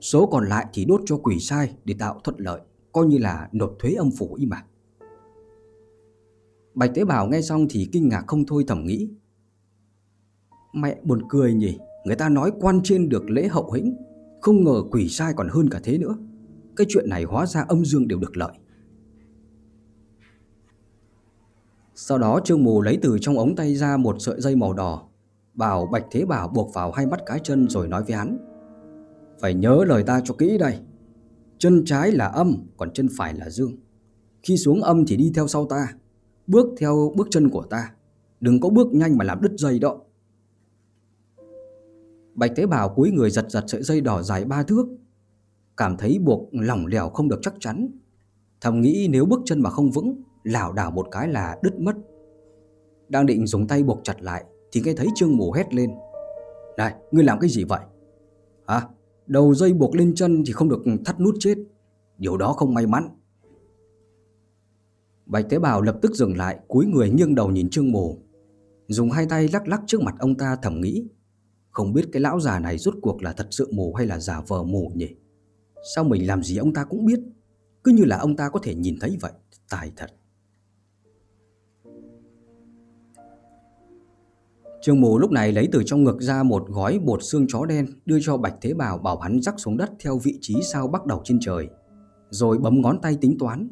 Số còn lại thì đốt cho quỷ sai để tạo thuận lợi, coi như là nộp thuế âm phủ y mà. Bạch Tế Bảo nghe xong thì kinh ngạc không thôi thầm nghĩ. Mẹ buồn cười nhỉ, người ta nói quan trên được lễ hậu hĩnh, không ngờ quỷ sai còn hơn cả thế nữa. Cái chuyện này hóa ra âm dương đều được lợi. Sau đó Trương Mù lấy từ trong ống tay ra một sợi dây màu đỏ, bảo Bạch Thế Bảo buộc vào hai mắt cái chân rồi nói với hắn. Phải nhớ lời ta cho kỹ đây. Chân trái là âm, còn chân phải là dương. Khi xuống âm thì đi theo sau ta, bước theo bước chân của ta. Đừng có bước nhanh mà làm đứt dây đó. Bạch Thế Bảo cúi người giật giật sợi dây đỏ dài ba thước. Cảm thấy buộc lỏng lẻo không được chắc chắn. Thầm nghĩ nếu bước chân mà không vững lảo đảo một cái là đứt mất. Đang định dùng tay buộc chặt lại thì nghe thấy Trương Mù hét lên. Này, ngươi làm cái gì vậy? Hả? Đầu dây buộc lên chân thì không được thắt nút chết. Điều đó không may mắn. Bạch Tế Bào lập tức dừng lại, cúi người nghiêng đầu nhìn Trương mồ, Dùng hai tay lắc lắc trước mặt ông ta thầm nghĩ. Không biết cái lão già này rốt cuộc là thật sự mù hay là giả vờ mù nhỉ? Sao mình làm gì ông ta cũng biết? Cứ như là ông ta có thể nhìn thấy vậy. Tài thật. Trương Mù lúc này lấy từ trong ngực ra một gói bột xương chó đen, đưa cho Bạch Thế Bảo bảo hắn rắc xuống đất theo vị trí sao bắt đầu trên trời. Rồi bấm ngón tay tính toán.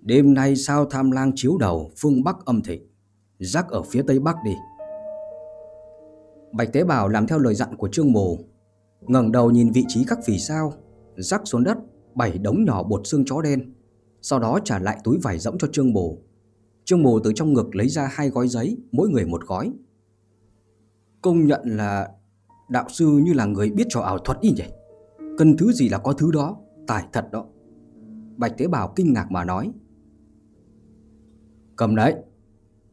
Đêm nay sao tham lang chiếu đầu, phương Bắc âm thịnh. Rắc ở phía Tây Bắc đi. Bạch Tế Bảo làm theo lời dặn của Trương Mù. ngẩng đầu nhìn vị trí các vì sao. Rắc xuống đất bảy đống nhỏ bột xương chó đen. Sau đó trả lại túi vải rỗng cho Trương Mù Trương Mù từ trong ngực lấy ra hai gói giấy, mỗi người một gói. Công nhận là đạo sư như là người biết trò ảo thuật đi nhỉ. Cần thứ gì là có thứ đó, tài thật đó. Bạch Tế Bảo kinh ngạc mà nói. Cầm đấy,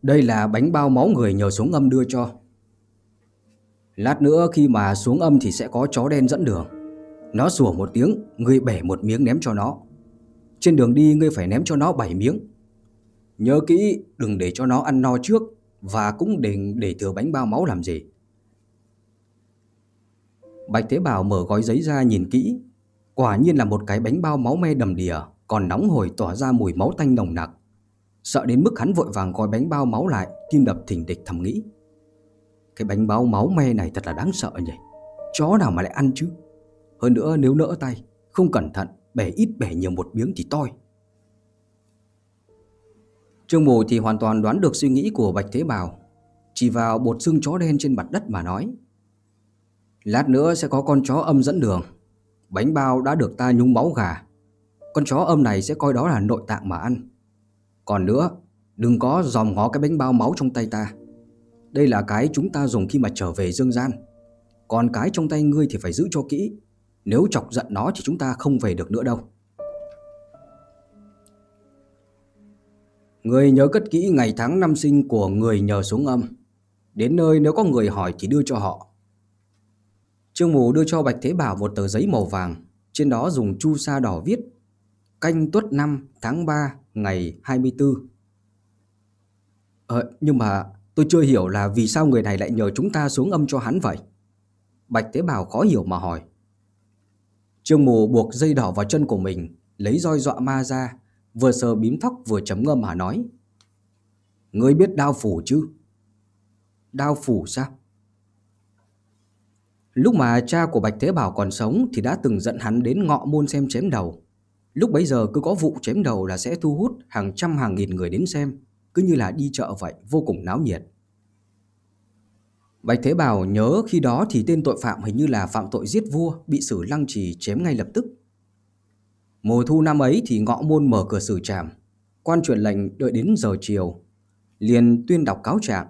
đây là bánh bao máu người nhờ xuống âm đưa cho. Lát nữa khi mà xuống âm thì sẽ có chó đen dẫn đường. Nó sủa một tiếng, ngươi bẻ một miếng ném cho nó. Trên đường đi ngươi phải ném cho nó 7 miếng Nhớ kỹ, đừng để cho nó ăn no trước Và cũng đừng để thừa bánh bao máu làm gì. Bạch Thế Bảo mở gói giấy ra nhìn kỹ. Quả nhiên là một cái bánh bao máu me đầm đìa, Còn nóng hổi tỏa ra mùi máu tanh nồng nặc. Sợ đến mức hắn vội vàng gói bánh bao máu lại, Tim đập thình địch thầm nghĩ. Cái bánh bao máu me này thật là đáng sợ nhỉ? Chó nào mà lại ăn chứ? Hơn nữa nếu nỡ tay, Không cẩn thận, bẻ ít bẻ nhiều một miếng thì toi. Trương Mù thì hoàn toàn đoán được suy nghĩ của Bạch Thế Bảo. Chỉ vào bột xương chó đen trên mặt đất mà nói, Lát nữa sẽ có con chó âm dẫn đường. Bánh bao đã được ta nhúng máu gà. Con chó âm này sẽ coi đó là nội tạng mà ăn. Còn nữa, Đừng có dòm ngó cái bánh bao máu trong tay ta. Đây là cái chúng ta dùng khi mà trở về dương gian. Còn cái trong tay ngươi thì phải giữ cho kỹ. Nếu chọc giận nó thì chúng ta không về được nữa đâu. Người nhớ cất kỹ ngày tháng năm sinh của người nhờ xuống âm. Đến nơi nếu có người hỏi thì đưa cho họ. Trương Mù đưa cho Bạch Thế Bảo một tờ giấy màu vàng, trên đó dùng chu sa đỏ viết Canh tuất năm tháng 3 ngày 24. Ờ, nhưng mà tôi chưa hiểu là vì sao người này lại nhờ chúng ta xuống âm cho hắn vậy? Bạch Thế Bảo khó hiểu mà hỏi. Trương Mù buộc dây đỏ vào chân của mình, lấy roi dọa ma ra, vừa sờ bím tóc vừa chấm ngâm mà nói. Ngươi biết đao phủ chứ? Đao phủ sao? Lúc mà cha của Bạch Thế Bảo còn sống thì đã từng dẫn hắn đến ngọ môn xem chém đầu. Lúc bấy giờ cứ có vụ chém đầu là sẽ thu hút hàng trăm hàng nghìn người đến xem, cứ như là đi chợ vậy, vô cùng náo nhiệt. Bạch Thế Bảo nhớ khi đó thì tên tội phạm hình như là phạm tội giết vua, bị xử lăng trì chém ngay lập tức. Mùa thu năm ấy thì ngõ môn mở cửa xử trảm, quan truyền lệnh đợi đến giờ chiều, liền tuyên đọc cáo trạng.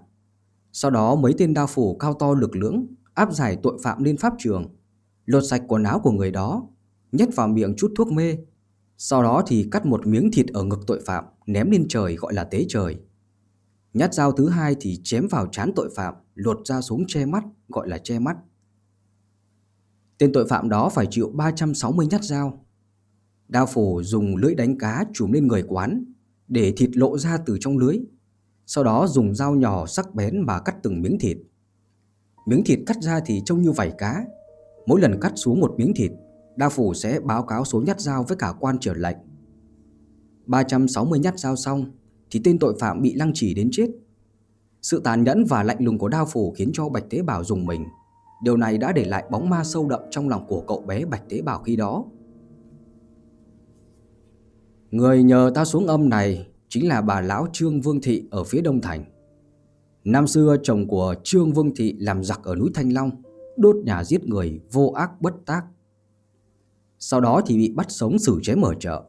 Sau đó mấy tên đao phủ cao to lực lưỡng áp giải tội phạm lên pháp trường, lột sạch quần áo của người đó, nhét vào miệng chút thuốc mê. Sau đó thì cắt một miếng thịt ở ngực tội phạm, ném lên trời gọi là tế trời. Nhát dao thứ hai thì chém vào trán tội phạm, lột ra xuống che mắt, gọi là che mắt. Tên tội phạm đó phải chịu 360 nhát dao. Đao phủ dùng lưỡi đánh cá trùm lên người quán, để thịt lộ ra từ trong lưới. Sau đó dùng dao nhỏ sắc bén mà cắt từng miếng thịt. Miếng thịt cắt ra thì trông như vảy cá. Mỗi lần cắt xuống một miếng thịt, đao phủ sẽ báo cáo số nhát dao với cả quan trưởng lệnh. 360 nhát dao xong thì tên tội phạm bị lăng trì đến chết. Sự tàn nhẫn và lạnh lùng của đao phủ khiến cho Bạch Tế Bảo dùng mình. Điều này đã để lại bóng ma sâu đậm trong lòng của cậu bé Bạch Tế Bảo khi đó. Người nhờ ta xuống âm này chính là bà lão Trương Vương Thị ở phía Đông Thành. Năm xưa chồng của Trương Vương Thị làm giặc ở núi Thanh Long, đốt nhà giết người vô ác bất tác. Sau đó thì bị bắt sống xử chế mở chợ.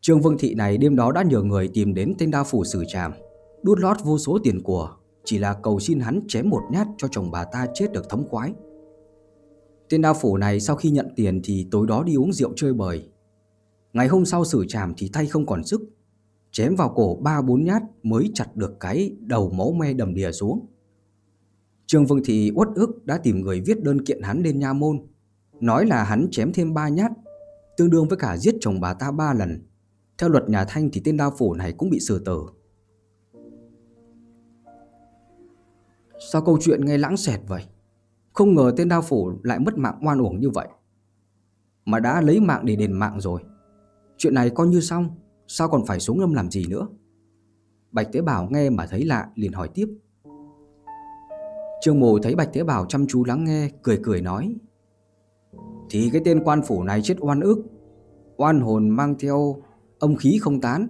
Trương Vương Thị này đêm đó đã nhờ người tìm đến tên đa phủ xử tràm, đút lót vô số tiền của, chỉ là cầu xin hắn chém một nhát cho chồng bà ta chết được thống khoái. Tên đa phủ này sau khi nhận tiền thì tối đó đi uống rượu chơi bời. Ngày hôm sau xử tràm thì tay không còn sức, chém vào cổ ba bốn nhát mới chặt được cái đầu máu me đầm đìa xuống. Trương Vương Thị uất ức đã tìm người viết đơn kiện hắn lên nha môn, nói là hắn chém thêm ba nhát, tương đương với cả giết chồng bà ta ba lần. Theo luật nhà Thanh thì tên đao phủ này cũng bị xử tử. Sao câu chuyện nghe lãng xẹt vậy? Không ngờ tên đao phủ lại mất mạng oan uổng như vậy. Mà đã lấy mạng để đền mạng rồi. Chuyện này coi như xong, Sao còn phải xuống âm làm gì nữa? Bạch Tế Bảo nghe mà thấy lạ, liền hỏi tiếp. Trương Mồ thấy Bạch Tế Bảo chăm chú lắng nghe, Cười cười nói. Thì cái tên quan phủ này chết oan ức, Oan hồn mang theo âm khí không tán.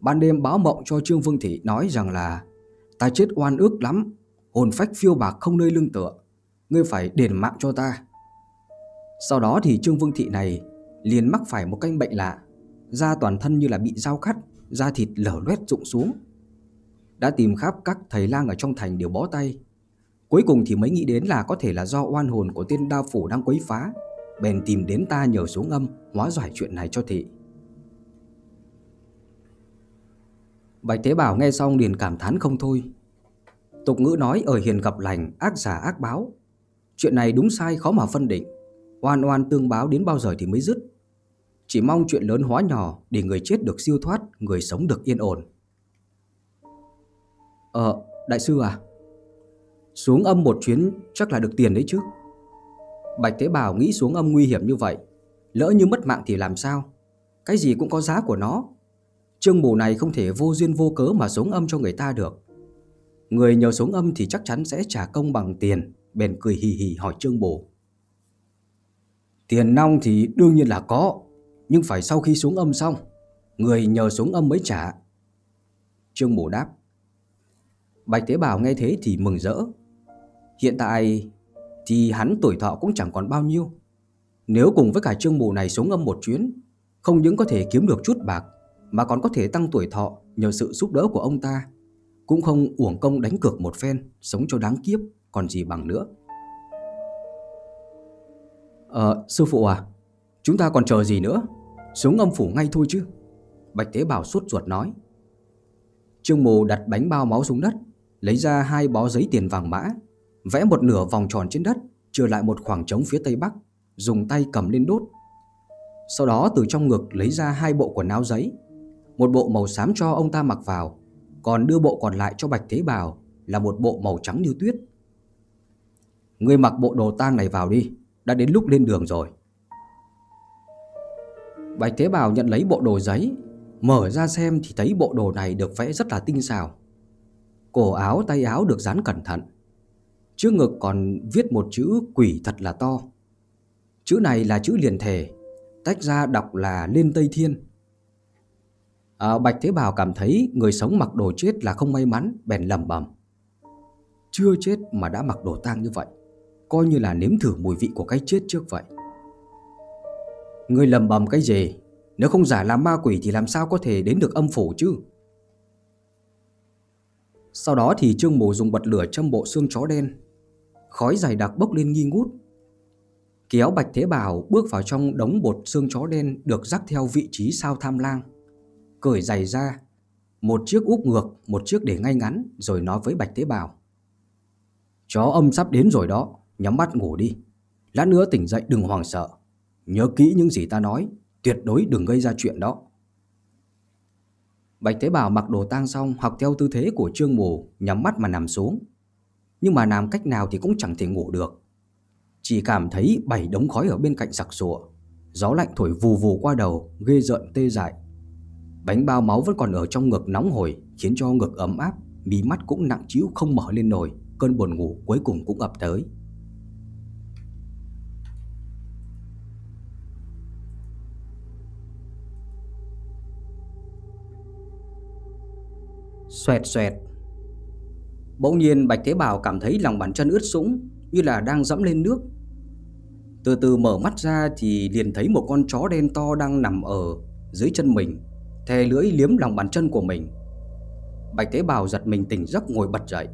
Ban đêm báo mộng cho Trương Vương Thị nói rằng là, Ta chết oan ức lắm, Hồn phách phiêu bạc không nơi lương tựa, Ngươi phải đền mạng cho ta. Sau đó thì Trương Vương Thị này liền mắc phải một canh bệnh lạ. Da toàn thân như là bị dao cắt Da thịt lở loét rụng xuống. Đã tìm khắp các thầy lang ở trong thành đều bó tay. Cuối cùng thì mới nghĩ đến là có thể là do oan hồn của tiên đao phủ đang quấy phá, Bèn tìm đến ta nhờ xuống âm, Hóa giải chuyện này cho thị. Bạch Thế Bảo nghe xong liền cảm thán không thôi. Tục ngữ nói, ở hiền gặp lành, Ác giả ác báo. Chuyện này đúng sai khó mà phân định. Oan oan tương báo đến bao giờ thì mới dứt chỉ mong chuyện lớn hóa nhỏ để người chết được siêu thoát, người sống được yên ổn. Ờ, đại sư à? Xuống âm một chuyến chắc là được tiền đấy chứ. Bạch Thế Bảo nghĩ xuống âm nguy hiểm như vậy. Lỡ như mất mạng thì làm sao? Cái gì cũng có giá của nó. Trương mù này không thể vô duyên vô cớ mà xuống âm cho người ta được. Người nhờ xuống âm thì chắc chắn sẽ trả công bằng tiền. Bèn cười hì hì hỏi Trương bổ. Tiền nong thì đương nhiên là có nhưng phải sau khi xuống âm xong, Người nhờ xuống âm mới trả. Trương Bổ đáp, Bạch Tế Bảo nghe thế thì mừng rỡ. Hiện tại thì hắn tuổi thọ cũng chẳng còn bao nhiêu. Nếu cùng với cả Trương Bổ này xuống âm một chuyến, Không những có thể kiếm được chút bạc, Mà còn có thể tăng tuổi thọ nhờ sự giúp đỡ của ông ta, Cũng không uổng công đánh cược một phen, Sống cho đáng kiếp, còn gì bằng nữa. Ờ sư phụ à Chúng ta còn chờ gì nữa? Xuống âm phủ ngay thôi chứ. Bạch Tế Bảo suốt ruột nói. Trương Mù đặt bánh bao máu xuống đất, Lấy ra hai bó giấy tiền vàng mã, Vẽ một nửa vòng tròn trên đất, Trừ lại một khoảng trống phía tây bắc, Dùng tay cầm lên đốt. Sau đó từ trong ngực lấy ra hai bộ quần áo giấy, Một bộ màu xám cho ông ta mặc vào, Còn đưa bộ còn lại cho Bạch Thế Bảo Là một bộ màu trắng như tuyết. Ngươi mặc bộ đồ tang này vào đi, Đã đến lúc lên đường rồi. Bạch Thế Bảo nhận lấy bộ đồ giấy Mở ra xem thì thấy bộ đồ này được vẽ rất là tinh xảo. Cổ áo tay áo được dán cẩn thận. Trước ngực còn viết một chữ quỷ thật là to. Chữ này là chữ liền thể Tách ra đọc là Lên Tây Thiên. À, Bạch Thế Bảo cảm thấy người sống mặc đồ chết là không may mắn Bèn lầm bầm Chưa chết mà đã mặc đồ tang như vậy Coi như là nếm thử mùi vị của cái chết trước vậy. Người lầm bầm cái gì? Nếu không giả làm ma quỷ thì làm sao có thể đến được âm phủ chứ? Sau đó thì Trương Mù dùng bật lửa châm bộ xương chó đen. Khói dày đặc bốc lên nghi ngút. Kéo Bạch Thế Bảo bước vào trong đống bột xương chó đen được rắc theo vị trí sao tham lang. Cởi giày ra Một chiếc úp ngược, một chiếc để ngay ngắn Rồi nói với Bạch Thế Bảo. Chó âm sắp đến rồi đó Nhắm mắt ngủ đi. Lát nữa tỉnh dậy đừng hoảng sợ. Nhớ kỹ những gì ta nói, Tuyệt đối đừng gây ra chuyện đó. Bạch Thế Bảo mặc đồ tang xong, Học theo tư thế của Trương Mù, Nhắm mắt mà nằm xuống. Nhưng mà làm cách nào thì cũng chẳng thể ngủ được. Chỉ cảm thấy bảy đống khói ở bên cạnh sặc sụa Gió lạnh thổi vù vù qua đầu, Ghê rợn tê dại. Bánh bao máu vẫn còn ở trong ngực nóng hổi, Khiến cho ngực ấm áp, Mí mắt cũng nặng trĩu không mở lên nổi, Cơn buồn ngủ cuối cùng cũng ập tới. Xoẹt xoẹt. Bỗng nhiên Bạch Thế Bảo cảm thấy lòng bàn chân ướt sũng, Như là đang dẫm lên nước. Từ từ mở mắt ra thì liền thấy một con chó đen to đang nằm ở dưới chân mình Thè lưỡi liếm lòng bàn chân của mình. Bạch Thế Bảo giật mình tỉnh giấc ngồi bật dậy.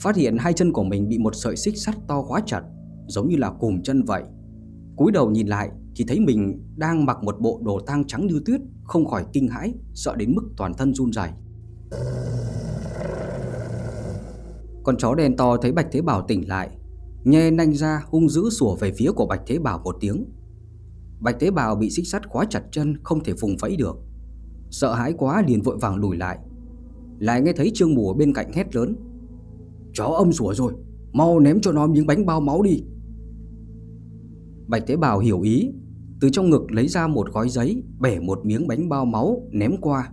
Phát hiện hai chân của mình bị một sợi xích sắt to khóa chặt, Giống như là cùm chân vậy. Cúi đầu nhìn lại thì thấy mình đang mặc một bộ đồ tang trắng như tuyết, Không khỏi kinh hãi, Sợ đến mức toàn thân run rẩy. Con chó đen to thấy Bạch Thế Bảo tỉnh lại, Nhê nanh ra hung dữ sủa về phía của Bạch Thế Bảo một tiếng. Bạch Thế Bảo bị xích sắt khóa chặt chân, Không thể phùng vẫy được. Sợ hãi quá liền vội vàng lùi lại. Lại nghe thấy Trương mùa bên cạnh hét lớn, Chó âm sủa rồi, Mau ném cho nó miếng bánh bao máu đi. Bạch Thế Bảo hiểu ý, Từ trong ngực lấy ra một gói giấy, Bẻ một miếng bánh bao máu ném qua.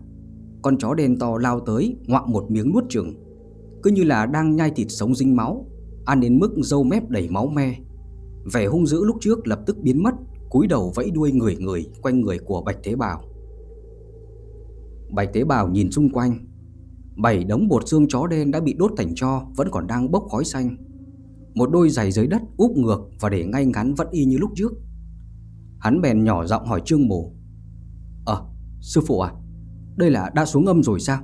Con chó đen to lao tới, Ngoạm một miếng nuốt chừng Cứ như là đang nhai thịt sống dinh máu, Ăn đến mức dâu mép đầy máu me. Vẻ hung dữ lúc trước lập tức biến mất, cúi đầu vẫy đuôi người người Quanh người của Bạch Thế Bảo Bạch Thế Bảo nhìn xung quanh. Bảy đống bột xương chó đen đã bị đốt thành cho, Vẫn còn đang bốc khói xanh. Một đôi giày dưới đất úp ngược Và để ngay ngắn vẫn y như lúc trước. Hắn bèn nhỏ giọng hỏi Trương Mù Ờ sư phụ à đây là đã xuống âm rồi sao?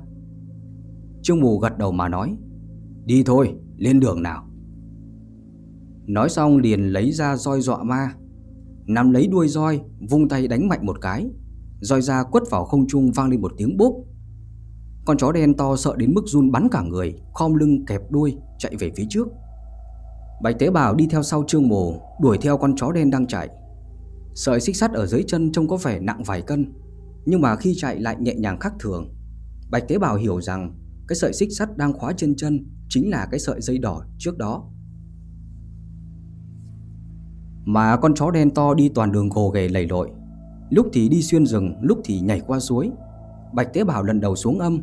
Trương Mù gật đầu mà nói, Đi thôi, lên đường nào. Nói xong liền lấy ra roi dọa ma. Nắm lấy đuôi roi, Vung tay đánh mạnh một cái. Roi ra quất vào không trung vang lên một tiếng bốp. Con chó đen to sợ đến mức run bắn cả người, Khom lưng kẹp đuôi, chạy về phía trước. Bạch tế bào đi theo sau trương mồ Đuổi theo con chó đen đang chạy. Sợi xích sắt ở dưới chân trông có vẻ nặng vài cân. Nhưng mà khi chạy lại nhẹ nhàng khác thường, Bạch tế bào hiểu rằng Cái sợi xích sắt đang khóa trên chân Chính là cái sợi dây đỏ trước đó. Mà con chó đen to đi toàn đường gồ ghề lầy lội, Lúc thì đi xuyên rừng, Lúc thì nhảy qua suối. Bạch tế bào lần đầu xuống âm,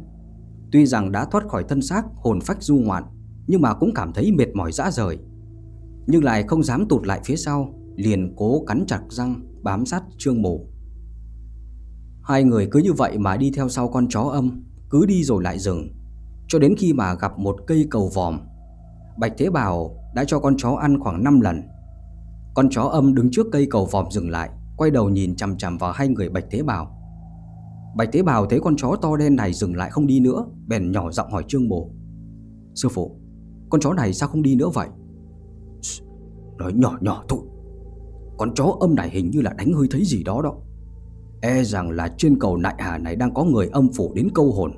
Tuy rằng đã thoát khỏi thân xác, hồn phách du ngoạn, Nhưng mà cũng cảm thấy mệt mỏi dã rời. Nhưng lại không dám tụt lại phía sau, Liền cố cắn chặt răng, Bám sát trương mổ Hai người cứ như vậy mà đi theo sau con chó âm, Cứ đi rồi lại dừng. Cho đến khi mà gặp một cây cầu vòm, Bạch Thế Bảo đã cho con chó ăn khoảng 5 lần. Con chó âm đứng trước cây cầu vòm dừng lại, Quay đầu nhìn chằm chằm vào hai người Bạch thế Bào Bạch thế Bào thấy con chó to đen này dừng lại không đi nữa, Bèn nhỏ giọng hỏi Trương Bồ. Sư phụ, Con chó này sao không đi nữa vậy? Nói nhỏ nhỏ thôi. Con chó âm này hình như là đánh hơi thấy gì đó đó. E rằng là trên cầu nại hà này đang có người âm phủ đến câu hồn.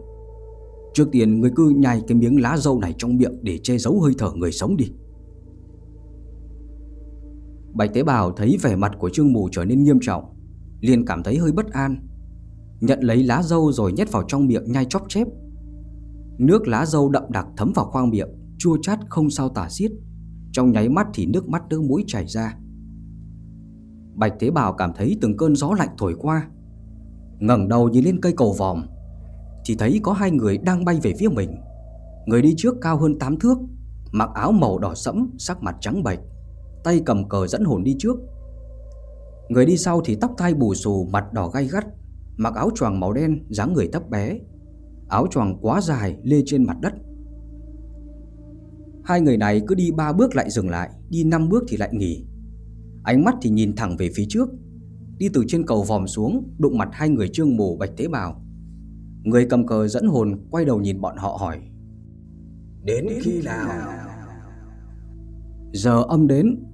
Trước tiên, người cứ nhai cái miếng lá dâu này trong miệng Để che giấu hơi thở người sống đi. Bạch tế bào thấy vẻ mặt của Trương Mù trở nên nghiêm trọng, liền cảm thấy hơi bất an. Nhận lấy lá dâu rồi nhét vào trong miệng nhai chóp chép. Nước lá dâu đậm đặc thấm vào khoang miệng, Chua chát không sao tả xiết. Trong nháy mắt thì nước mắt nước mũi chảy ra. Bạch tế bào cảm thấy từng cơn gió lạnh thổi qua ngẩng đầu nhìn lên cây cầu vòm. Thì thấy có hai người đang bay về phía mình. Người đi trước cao hơn 8 thước, Mặc áo màu đỏ sẫm, Sắc mặt trắng bệch, Tay cầm cờ dẫn hồn đi trước. Người đi sau thì tóc tai bù xù, Mặt đỏ gay gắt, Mặc áo choàng màu đen, dáng người thấp bé, Áo choàng quá dài, lê trên mặt đất. Hai người này cứ đi ba bước lại dừng lại, Đi năm bước thì lại nghỉ. Ánh mắt thì nhìn thẳng về phía trước. Đi từ trên cầu vòm xuống Đụng mặt hai người trương mù bạch tế bào. Người cầm cờ dẫn hồn Quay đầu nhìn bọn họ hỏi Đến khi nào? Giờ âm đến.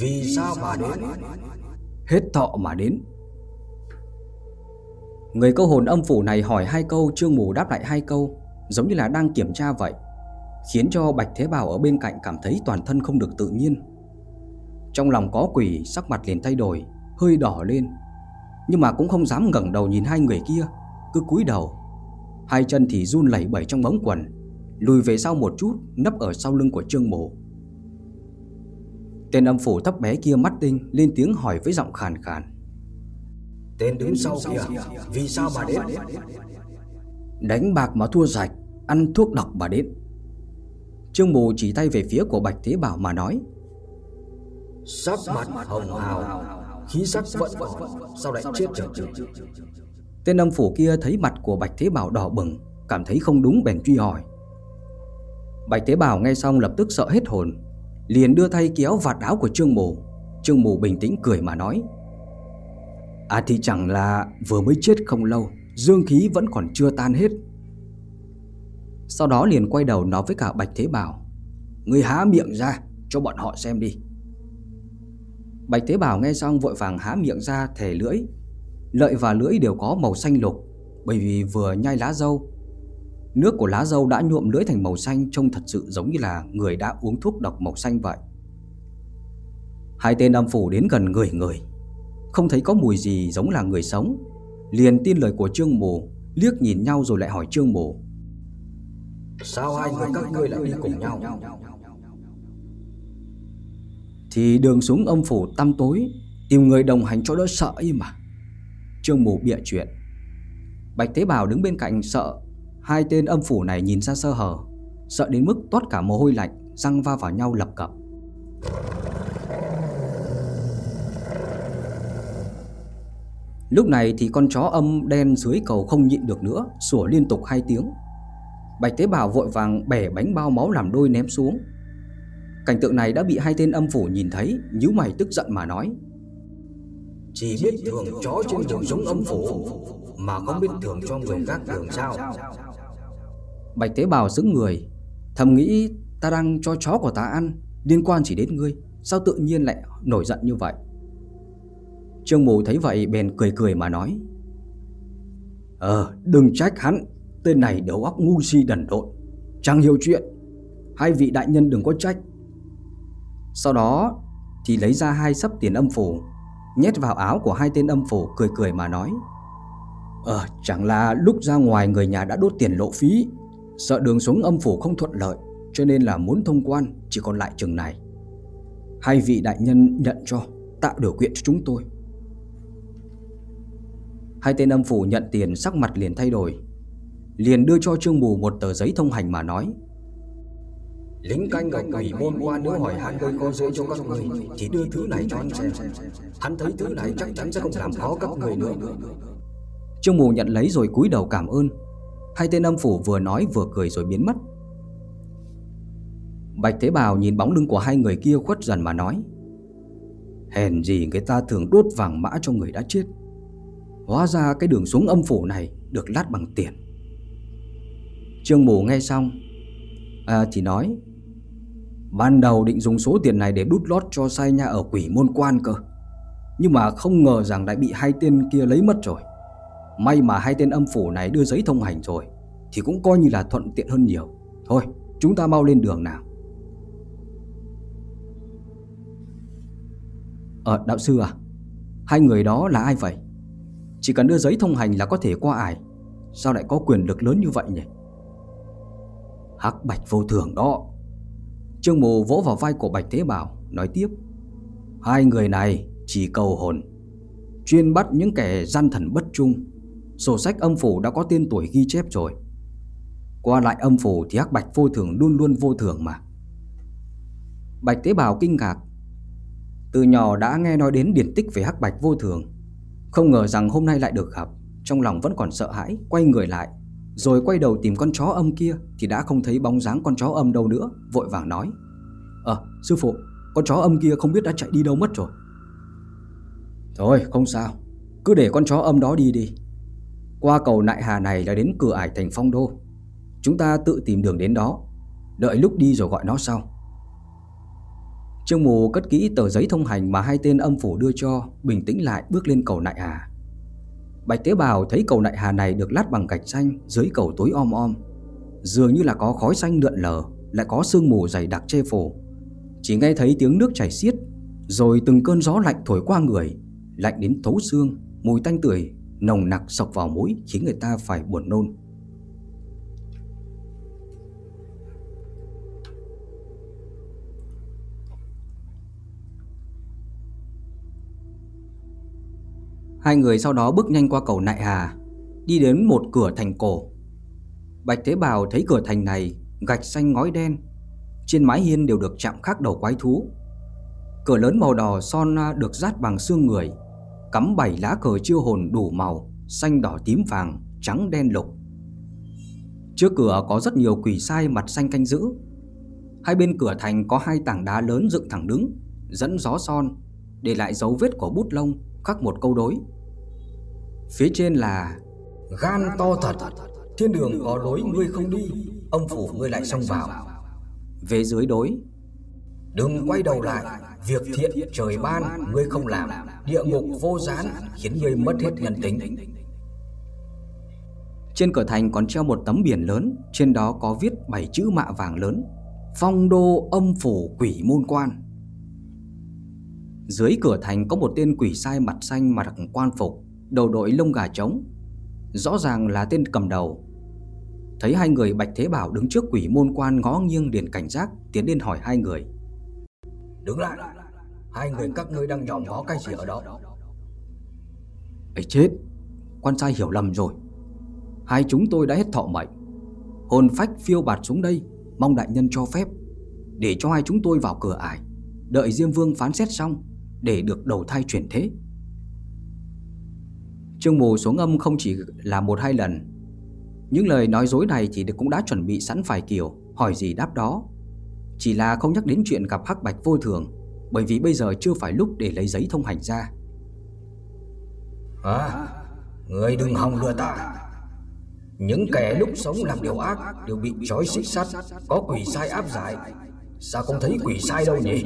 Vì sao mà đến? Hết thọ mà đến. Người câu hồn âm phủ này hỏi hai câu Trương mù đáp lại hai câu Giống như là đang kiểm tra vậy Khiến cho Bạch Thế Bảo ở bên cạnh cảm thấy toàn thân không được tự nhiên Trong lòng có quỷ sắc mặt liền thay đổi Hơi đỏ lên. Nhưng mà cũng không dám ngẩng đầu nhìn hai người kia Cứ cúi đầu. Hai chân thì run lẩy bẩy trong bóng quần Lùi về sau một chút Nấp ở sau lưng của Trương Mộ. Tên âm phủ thấp bé kia mắt tinh Lên tiếng hỏi với giọng khàn khàn. Tên đứng sau kia Vì sao mà đến? Đánh bạc mà thua rạch Ăn thuốc độc mà đến. Trương Mù chỉ tay về phía của Bạch Thế Bảo mà nói Sắc mặt hồng hào, Khí sắc vẫn còn, Sao lại chết trở Tên âm phủ kia thấy mặt của Bạch Thế Bảo đỏ bừng, Cảm thấy không đúng bèn truy hỏi. Bạch Thế Bảo nghe xong lập tức sợ hết hồn, Liền đưa tay kéo vạt áo của Trương Mù. Trương Mù bình tĩnh cười mà nói À thì chẳng là vừa mới chết không lâu, Dương khí vẫn còn chưa tan hết. Sau đó liền quay đầu nói với cả Bạch Thế Bảo Người há miệng ra, cho bọn họ xem đi. Bạch tế Bảo nghe xong vội vàng há miệng ra thề lưỡi. Lợi và lưỡi đều có màu xanh lục, Bởi vì vừa nhai lá dâu. Nước của lá dâu đã nhuộm lưỡi thành màu xanh Trông thật sự giống như là người đã uống thuốc độc màu xanh vậy. Hai tên âm phủ đến gần người người Không thấy có mùi gì giống là người sống. Liền tin lời của Trương Mù Liếc nhìn nhau rồi lại hỏi Trương Mù Sao hai người các ngươi lại đi cùng nhau? Thì đường xuống âm phủ tăm tối, Tìm người đồng hành cho đỡ sợ ấy mà. Trương Mù bịa chuyện. Bạch Tế Bào đứng bên cạnh sợ, Hai tên âm phủ này nhìn ra sơ hở, Sợ đến mức toát cả mồ hôi lạnh, Răng va vào nhau lập cập. Lúc này thì con chó âm đen dưới cầu không nhịn được nữa, Sủa liên tục hai tiếng. Bạch Tế Bào vội vàng bẻ bánh bao máu làm đôi ném xuống. Cảnh tượng này đã bị hai tên âm phủ nhìn thấy nhíu mày tức giận mà nói. Chỉ biết thường chó trên đường sống âm phủ Mà không biết thường cho người khác đường sao? Bạch Tế Bào sững người Thầm nghĩ ta đang cho chó của ta ăn Liên quan chỉ đến ngươi Sao tự nhiên lại nổi giận như vậy? Trương Mù thấy vậy bèn cười cười mà nói. Ờ đừng trách hắn Tên này đầu óc ngu si đần độn Chẳng hiểu chuyện. Hai vị đại nhân đừng có trách sau đó, thì lấy ra hai sấp tiền âm phủ, Nhét vào áo của hai tên âm phủ Cười cười mà nói Ờ chẳng là lúc ra ngoài người nhà đã đốt tiền lộ phí, Sợ đường xuống âm phủ không thuận lợi, Cho nên là muốn thông quan, Chỉ còn lại chừng này. Hai vị đại nhân nhận cho, Tạo điều kiện cho chúng tôi. Hai tên âm phủ nhận tiền, sắc mặt liền thay đổi, Liền đưa cho Trương Mù một tờ giấy thông hành mà nói Lính canh ở quỷ môn quan nếu hỏi hắn gây khó dễ cho các người Thì đưa thứ này cho hắn xem. Hắn thấy thứ này chắc chắn sẽ không làm khó các người nữa. Trương Mù nhận lấy rồi cúi đầu cảm ơn. Hai tên âm phủ vừa nói vừa cười rồi biến mất. Bạch Thế Bào nhìn bóng lưng của hai người kia khuất dần mà nói Hèn gì người ta thường đốt vàng mã cho người đã chết. Hóa ra cái đường xuống âm phủ này được lát bằng tiền. Trương Mù nghe xong à, Thì nói Ban đầu định dùng số tiền này để đút lót cho sai nhà ở quỷ môn quan cơ. Nhưng mà không ngờ rằng lại bị hai tên kia lấy mất rồi. May mà hai tên âm phủ này đưa giấy thông hành rồi, Thì cũng coi như là thuận tiện hơn nhiều. Thôi, chúng ta mau lên đường nào. Ờ đạo sư à Hai người đó là ai vậy? Chỉ cần đưa giấy thông hành là có thể qua ải. Sao lại có quyền lực lớn như vậy nhỉ? Hắc bạch vô thường đó. Trương mù vỗ vào vai của bạch thế bảo Nói tiếp Hai người này chỉ cầu hồn chuyên bắt những kẻ gian thần bất trung. Sổ sách âm phủ đã có tên tuổi ghi chép rồi. Qua lại âm phủ thì hắc bạch vô thường luôn luôn vô thường mà. Bạch tế bào kinh ngạc. Từ nhỏ đã nghe nói đến điển tích về hắc bạch vô thường. Không ngờ rằng hôm nay lại được gặp. Trong lòng vẫn còn sợ hãi, quay người lại. Rồi quay đầu tìm con chó âm kia thì đã không thấy bóng dáng con chó âm đâu nữa. Vội vàng nói. Ờ, sư phụ, con chó âm kia không biết đã chạy đi đâu mất rồi. Thôi, không sao. Cứ để con chó âm đó đi đi. Qua cầu nại hà này là đến cửa ải thành phong đô. Chúng ta tự tìm đường đến đó Đợi lúc đi rồi gọi nó sau Trương Mù cất kỹ tờ giấy thông hành mà hai tên âm phủ đưa cho Bình tĩnh lại bước lên cầu nại hà Bạch tế bào thấy cầu nại hà này được lát bằng gạch xanh Dưới cầu tối om om. Dường như là có khói xanh lượn lờ, Lại có sương mù dày đặc che phủ. Chỉ nghe thấy tiếng nước chảy xiết, Rồi từng cơn gió lạnh thổi qua người, Lạnh đến thấu xương, Mùi tanh tưởi, Nồng nặc sộc vào mũi Khiến người ta phải buồn nôn. Hai người sau đó bước nhanh qua cầu Nại Hà, Đi đến một cửa thành cổ. Bạch Thế Bào thấy cửa thành này Gạch xanh ngói đen, Trên mái hiên đều được chạm khắc đầu quái thú. Cửa lớn màu đỏ son à, được rát bằng xương người, Cắm bảy lá cờ chiêu hồn đủ màu, Xanh đỏ tím vàng, Trắng đen lục. Trước cửa có rất nhiều quỷ sai mặt xanh canh giữ. Hai bên cửa thành có hai tảng đá lớn dựng thẳng đứng, Dẫn gió son, Để lại dấu vết của bút lông, Khắc một câu đối. Phía trên là Gan to thật. Thiên đường có lối ngươi không đi. Ông phủ ngươi lại xông vào. Về dưới đối. Đừng quay đầu lại. Việc thiện trời ban ngươi không làm. Địa ngục vô gián khiến ngươi mất hết nhân tính. Trên cửa thành còn treo một tấm biển lớn. Trên đó có viết bảy chữ mạ vàng lớn. Phong đô âm phủ quỷ môn quan. Dưới cửa thành có một tên quỷ sai mặt xanh mặc quan phục đầu đội lông gà trống. Rõ ràng là tên cầm đầu. Thấy hai người Bạch Thế Bảo đứng trước quỷ môn quan ngó nghiêng liền cảnh giác Tiến lên hỏi hai người. Đứng lại. Hai người các ngươi đang nhòm ngó cái gì ở đó? Ấy chết Quan sai hiểu lầm rồi. Hai chúng tôi đã hết thọ mệnh. Hồn phách phiêu bạt xuống đây Mong đại nhân cho phép. Để cho hai chúng tôi vào cửa ải. Đợi Diêm Vương phán xét xong Để được đầu thai chuyển thế Trương Mù xuống âm không chỉ là một hai lần. Những lời nói dối này thì cũng đã chuẩn bị sẵn phải kiểu Hỏi gì đáp đó. Chỉ là không nhắc đến chuyện gặp hắc bạch vô thường Bởi vì bây giờ chưa phải lúc để lấy giấy thông hành ra. À Người đừng hòng lừa ta. Những kẻ lúc sống làm điều ác Đều bị trói xích sắt Có quỷ sai áp giải. Sao không thấy quỷ sai đâu nhỉ?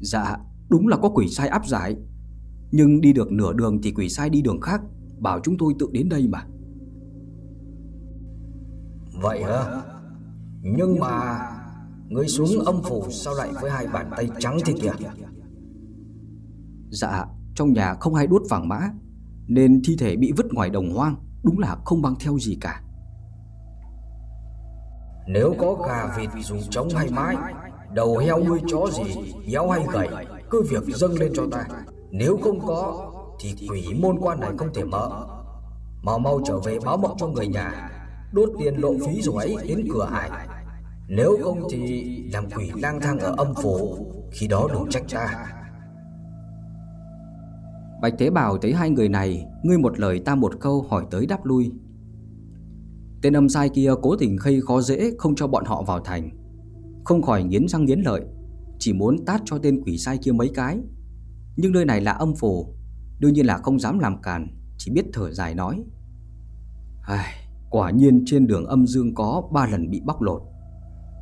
Dạ đúng là có quỷ sai áp giải nhưng đi được nửa đường thì quỷ sai đi đường khác Bảo chúng tôi tự đến đây mà. Vậy hả? Nhưng mà Người xuống âm phủ sao lại với hai bàn tay trắng thế kìa? Dạ Trong nhà không ai đốt vàng mã Nên thi thể bị vứt ngoài đồng hoang Đúng là không mang theo gì cả. Nếu có gà vịt dù trống hay mái Đầu heo nuôi chó gì Héo hay gầy Cứ việc dâng lên cho ta nếu không có, Thì quỷ môn quan này không thể mở. Mau mau trở về báo mộng cho người nhà, Đốt tiền lộ phí rồi ấy đến cửa hải. Nếu không thì làm quỷ lang thang ở âm phủ, Khi đó đừng trách ta. Bạch Thế Bảo thấy hai người này, Ngươi một lời ta một câu hỏi tới đáp lui. Tên âm sai kia cố tình khây khó dễ Không cho bọn họ vào thành. Không khỏi nghiến răng nghiến lợi, Chỉ muốn tát cho tên quỷ sai kia mấy cái nhưng nơi này là âm phủ Đương nhiên là không dám làm càn Chỉ biết thở dài nói. Ai, Quả nhiên trên đường âm dương có ba lần bị bóc lột.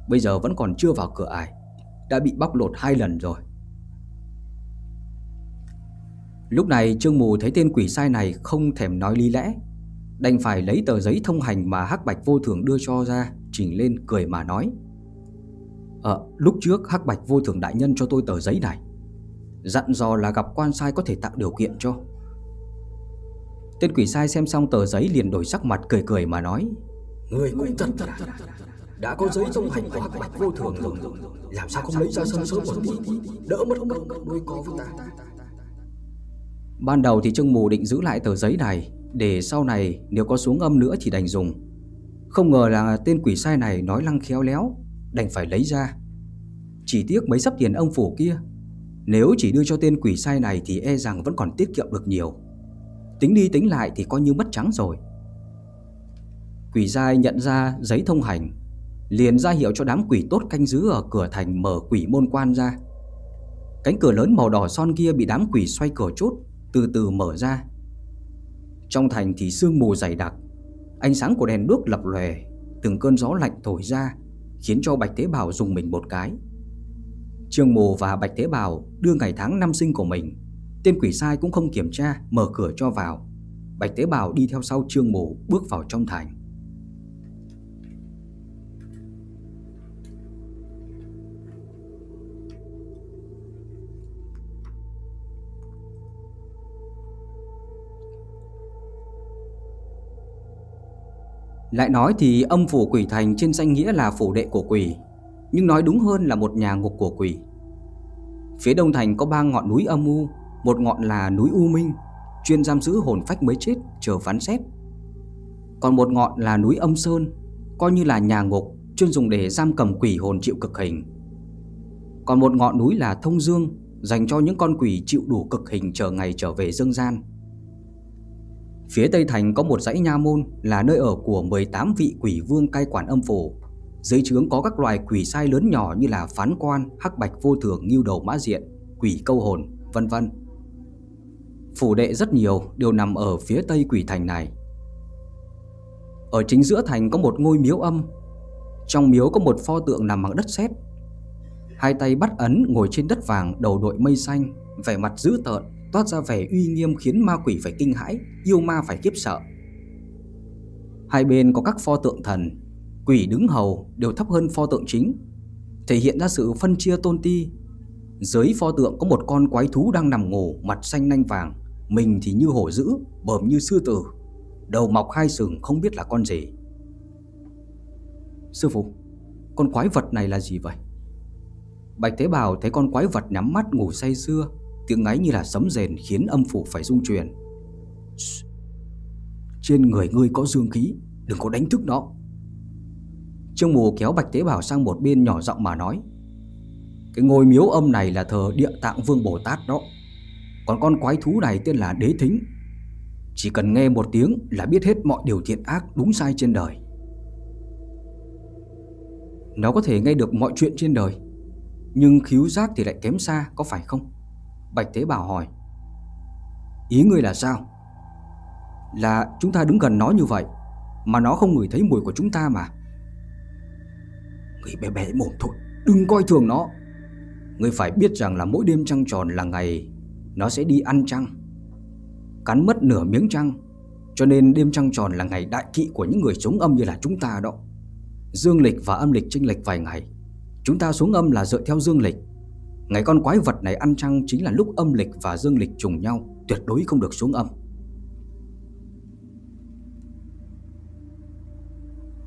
Bây giờ vẫn còn chưa vào cửa ải Đã bị bóc lột hai lần rồi. Lúc này Trương Mù thấy tên quỷ sai này không thèm nói lý lẽ Đành phải lấy tờ giấy thông hành mà Hắc Bạch Vô Thường đưa cho ra Chỉnh lên cười mà nói. Ờ, lúc trước Hắc Bạch Vô Thường Đại Nhân cho tôi tờ giấy này. Dặn dò là gặp quan sai có thể tạo điều kiện cho. Tên quỷ sai xem xong tờ giấy liền đổi sắc mặt cười cười mà nói Người cũng thật thật Đã có giấy thông hành của bạch vô thường rồi. Làm sao không lấy ra sân sớm một tí? Đỡ mất công đôi co với ta. Ban đầu thì Trương Mù định giữ lại tờ giấy này Để sau này nếu có xuống âm nữa thì đành dùng. Không ngờ là tên quỷ sai này nói lăng khéo léo Đành phải lấy ra. Chỉ tiếc mấy sắp tiền ông phủ kia nếu chỉ đưa cho tên quỷ sai này Thì e rằng vẫn còn tiết kiệm được nhiều. Tính đi tính lại thì coi như mất trắng rồi. Quỷ sai nhận ra giấy thông hành, Liền ra hiệu cho đám quỷ tốt canh giữ ở cửa thành mở quỷ môn quan ra. Cánh cửa lớn màu đỏ son kia bị đám quỷ xoay cửa chốt, Từ từ mở ra. Trong thành thì sương mù dày đặc, Ánh sáng của đèn đuốc lập lòe, Từng cơn gió lạnh thổi ra, Khiến cho Bạch Tế Bào dùng mình một cái. Trương Mù và Bạch Thế Bảo đưa ngày tháng năm sinh của mình. Tên quỷ sai cũng không kiểm tra, Mở cửa cho vào. Bạch Tế Bảo đi theo sau Trương Mù bước vào trong thành. Lại nói thì âm phủ quỷ thành trên danh nghĩa là phủ đệ của quỷ. Nhưng nói đúng hơn là một nhà ngục của quỷ. Phía đông thành có ba ngọn núi âm u, Một ngọn là núi U Minh, Chuyên giam giữ hồn phách mới chết chờ phán xét. Còn một ngọn là núi âm Sơn, Coi như là nhà ngục, Chuyên dùng để giam cầm quỷ hồn chịu cực hình. Còn một ngọn núi là Thông Dương, Dành cho những con quỷ chịu đủ cực hình chờ ngày trở về dương gian. Phía Tây Thành có một dãy nha môn là nơi ở của 18 vị quỷ vương cai quản âm phủ. Dưới trướng có các loài quỷ sai lớn nhỏ như là phán quan, hắc bạch vô thường, nghiêu đầu mã diện, quỷ câu hồn, vân vân. Phủ đệ rất nhiều đều nằm ở phía tây quỷ thành này. Ở chính giữa thành có một ngôi miếu âm. Trong miếu có một pho tượng nằm bằng đất sét. Hai tay bắt ấn ngồi trên đất vàng đầu đội mây xanh, vẻ mặt dữ tợn, toát ra vẻ uy nghiêm khiến ma quỷ phải kinh hãi, yêu ma phải kiếp sợ. Hai bên có các pho tượng thần, quỷ đứng hầu đều thấp hơn pho tượng chính, thể hiện ra sự phân chia tôn ti. Dưới pho tượng có một con quái thú đang nằm ngủ, mặt xanh nanh vàng, mình thì như hổ dữ, bờm như sư tử, đầu mọc hai sừng không biết là con gì. Sư phụ, con quái vật này là gì vậy? Bạch Tế Bào thấy con quái vật nhắm mắt ngủ say sưa Tiếng ngáy như là sấm rền khiến âm phủ phải rung chuyển Trên người ngươi có dương khí Đừng có đánh thức nó Trương mù kéo bạch tế bào sang một bên nhỏ giọng mà nói, Cái ngôi miếu âm này là thờ địa tạng vương Bồ Tát đó. Còn con quái thú này tên là đế thính. Chỉ cần nghe một tiếng là biết hết mọi điều thiện ác đúng sai trên đời. Nó có thể nghe được mọi chuyện trên đời, Nhưng khíu giác thì lại kém xa, có phải không? Bạch Tế Bảo hỏi, Ý ngươi là sao? Là chúng ta đứng gần nó như vậy, Mà nó không ngửi thấy mùi của chúng ta mà người bé bé mồm thôi Đừng coi thường nó. Người phải biết rằng là mỗi đêm trăng tròn là ngày Nó sẽ đi ăn trăng Cắn mất nửa miếng trăng. Cho nên đêm trăng tròn là ngày đại kỵ Của những người sống âm như là chúng ta đó. Dương lịch và âm lịch chênh lệch vài ngày. Chúng ta xuống âm là dựa theo dương lịch. Ngày con quái vật này ăn trăng chính là lúc âm lịch và dương lịch trùng nhau Tuyệt đối không được xuống âm.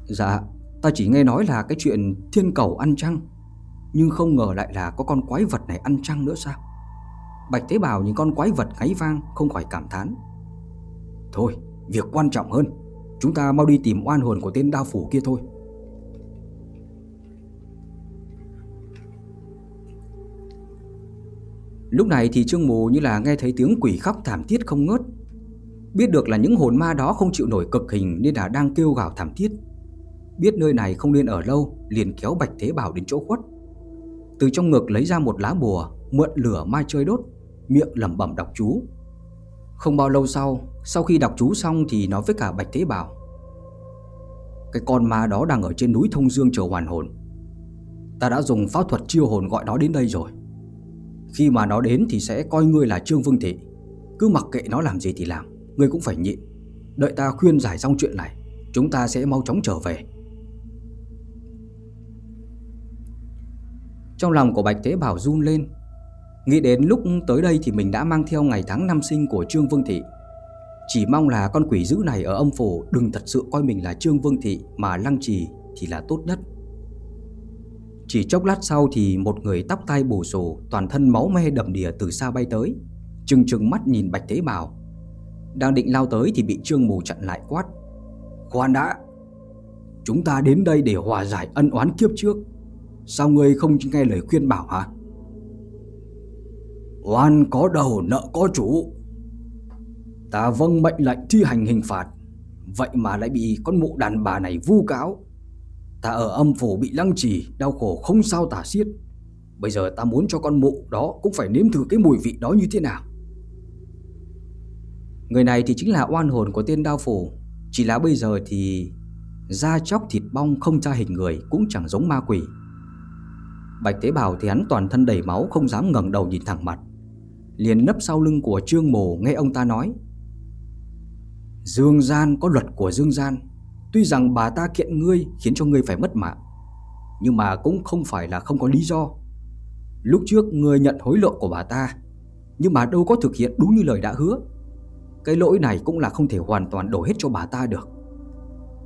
Dạ, ta chỉ nghe nói là cái chuyện thiên cầu ăn trăng Nhưng không ngờ lại là có con quái vật này ăn trăng nữa sao? Bạch Thế Bảo nhìn con quái vật gáy vang không khỏi cảm thán. Thôi, việc quan trọng hơn Chúng ta mau đi tìm oan hồn của tên đao phủ kia thôi. Lúc này thì Trương Mù như là nghe thấy tiếng quỷ khóc thảm thiết không ngớt. Biết được là những hồn ma đó không chịu nổi cực hình nên là đang kêu gào thảm thiết. Biết nơi này không nên ở lâu, liền kéo Bạch Thế Bảo đến chỗ khuất. Từ trong ngực lấy ra một lá bùa, Mượn lửa mai chơi đốt, Miệng lẩm bẩm đọc chú. Không bao lâu sau Sau khi đọc chú xong thì nói với cả Bạch Thế Bảo, Cái con ma đó đang ở trên núi Thông Dương chờ hoàn hồn. Ta đã dùng pháp thuật chiêu hồn gọi nó đến đây rồi. Khi mà nó đến thì sẽ coi ngươi là Trương Vương Thị. Cứ mặc kệ nó làm gì thì làm, Ngươi cũng phải nhịn. Đợi ta khuyên giải xong chuyện này, Chúng ta sẽ mau chóng trở về. Trong lòng của Bạch Thế Bảo run lên. Nghĩ đến lúc tới đây thì mình đã mang theo ngày tháng năm sinh của Trương Vương Thị. Chỉ mong là con quỷ dữ này ở âm phủ đừng thật sự coi mình là Trương Vương Thị mà lăng trì thì là tốt nhất. Chỉ chốc lát sau thì một người tóc tai bù xù, toàn thân máu me đầm đìa từ xa bay tới, Trừng trừng mắt nhìn Bạch Thế Bảo. Đang định lao tới thì bị Trương Mù chặn lại quát Khoan đã Chúng ta đến đây để hòa giải ân oán kiếp trước. Sao ngươi không nghe lời khuyên bảo hả? Oan có đầu, nợ có chủ. Ta vâng mệnh lệnh thi hành hình phạt. Vậy mà lại bị con mụ đàn bà này vu cáo. Ta ở âm phủ bị lăng trì, Đau khổ không sao tả xiết. Bây giờ ta muốn cho con mụ đó Cũng phải nếm thử cái mùi vị đó như thế nào. Người này thì chính là oan hồn của tên đao phủ. Chỉ là bây giờ thì Da chóc thịt bong không tra hình người Cũng chẳng giống ma quỷ. Bạch tế bào thì hắn toàn thân đầy máu, Không dám ngẩng đầu nhìn thẳng mặt. Liền nấp sau lưng của trương mồ, nghe ông ta nói. Dương gian, có luật của dương gian. Tuy rằng bà ta kiện ngươi Khiến cho ngươi phải mất mạng, Nhưng mà cũng không phải là không có lý do. Lúc trước ngươi nhận hối lộ của bà ta, Nhưng mà đâu có thực hiện đúng như lời đã hứa. Cái lỗi này cũng là không thể hoàn toàn đổ hết cho bà ta được.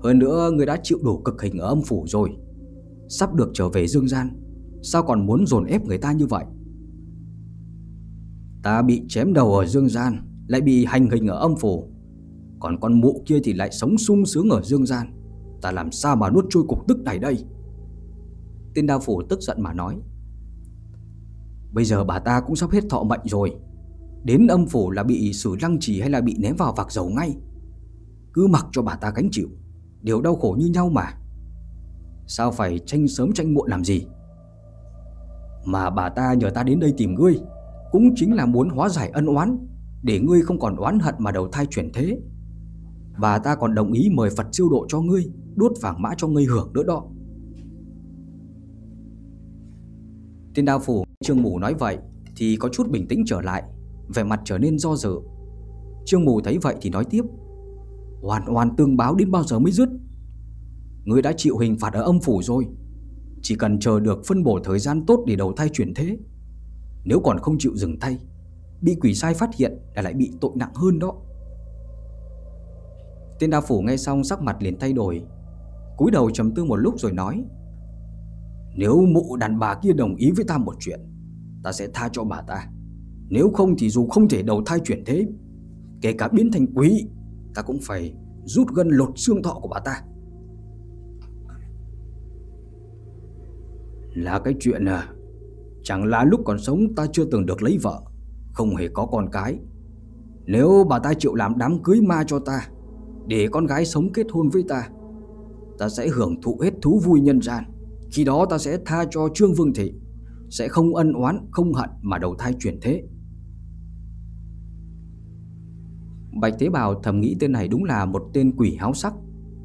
Hơn nữa, ngươi đã chịu đủ cực hình ở âm phủ rồi, Sắp được trở về dương gian. Sao còn muốn dồn ép người ta như vậy? Ta bị chém đầu ở dương gian, Lại bị hành hình ở âm phủ. Còn con mụ kia thì lại sống sung sướng ở dương gian. Ta làm sao mà nuốt trôi cục tức này đây? Tên đao phủ tức giận mà nói. Bây giờ bà ta cũng sắp hết thọ mệnh rồi. Đến âm phủ là bị xử lăng trì hay là bị ném vào vạc dầu ngay? Cứ mặc cho bà ta gánh chịu Đều đau khổ như nhau mà. Sao phải tranh sớm tranh muộn làm gì? Mà bà ta nhờ ta đến đây tìm ngươi, Cũng chính là muốn hóa giải ân oán, Để ngươi không còn oán hận mà đầu thai chuyển thế. Bà ta còn đồng ý mời Phật siêu độ cho ngươi, Đốt vàng mã cho ngươi hưởng nữa đó Tên đao phủ Trương Mù nói vậy Thì có chút bình tĩnh trở lại, Vẻ mặt trở nên do dự. Trương Mù thấy vậy thì nói tiếp Hoàn hoàn tương báo đến bao giờ mới dứt? Ngươi đã chịu hình phạt ở âm phủ rồi chỉ cần chờ được phân bổ thời gian tốt để đầu thai chuyển thế. Nếu còn không chịu dừng tay Bị quỷ sai phát hiện là lại bị tội nặng hơn đó. Tên đa phủ nghe xong sắc mặt liền thay đổi, cúi đầu trầm tư một lúc rồi nói, Nếu mụ đàn bà kia đồng ý với ta một chuyện, Ta sẽ tha cho bà ta. Nếu không thì dù không thể đầu thai chuyển thế, Kể cả biến thành quý Ta cũng phải rút gân lột xương thọ của bà ta. Là cái chuyện à? Chẳng là lúc còn sống ta chưa từng được lấy vợ. Không hề có con cái. Nếu bà ta chịu làm đám cưới ma cho ta Để con gái sống kết hôn với ta Ta sẽ hưởng thụ hết thú vui nhân gian. Khi đó ta sẽ tha cho Trương Vương Thị Sẽ không ân oán, không hận mà đầu thai chuyển thế. Bạch Thế Bảo thầm nghĩ tên này đúng là một tên quỷ háo sắc.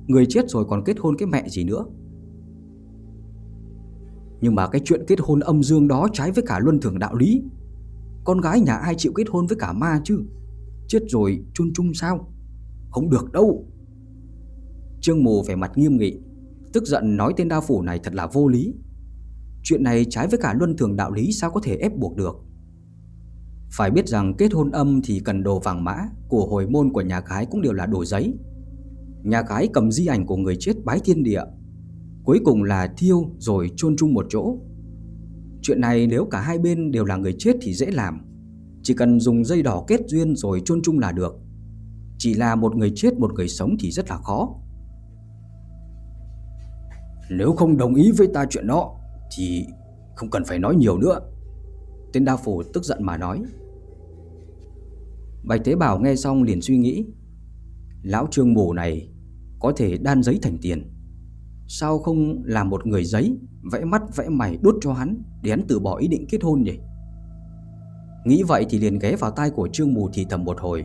Người chết rồi còn kết hôn cái mẹ gì nữa? Nhưng mà cái chuyện kết hôn âm dương đó trái với cả luân thường đạo lý. Con gái nhà ai chịu kết hôn với cả ma chứ? Chết rồi chôn chung sao? Không được đâu. Trương Mù vẻ mặt nghiêm nghị, Tức giận nói tên đao phủ này thật là vô lý. Chuyện này trái với cả luân thường đạo lý sao có thể ép buộc được? Phải biết rằng kết hôn âm thì cần đồ vàng mã, Của hồi môn của nhà gái cũng đều là đồ giấy. Nhà gái cầm di ảnh của người chết bái thiên địa Cuối cùng là thiêu rồi chôn chung một chỗ. Chuyện này nếu cả hai bên đều là người chết thì dễ làm. Chỉ cần dùng dây đỏ kết duyên rồi chôn chung là được. Chỉ là một người chết, một người sống thì rất là khó. Nếu không đồng ý với ta chuyện đó, Thì không cần phải nói nhiều nữa. Tên đa Phổ tức giận mà nói. Bạch Thế Bảo nghe xong liền suy nghĩ. Lão trương mù này Có thể đan giấy thành tiền. Sao không làm một người giấy, Vẽ mắt, vẽ mày đốt cho hắn Để hắn từ bỏ ý định kết hôn nhỉ? Nghĩ vậy thì liền ghé vào tai của Trương Mù thì thầm một hồi.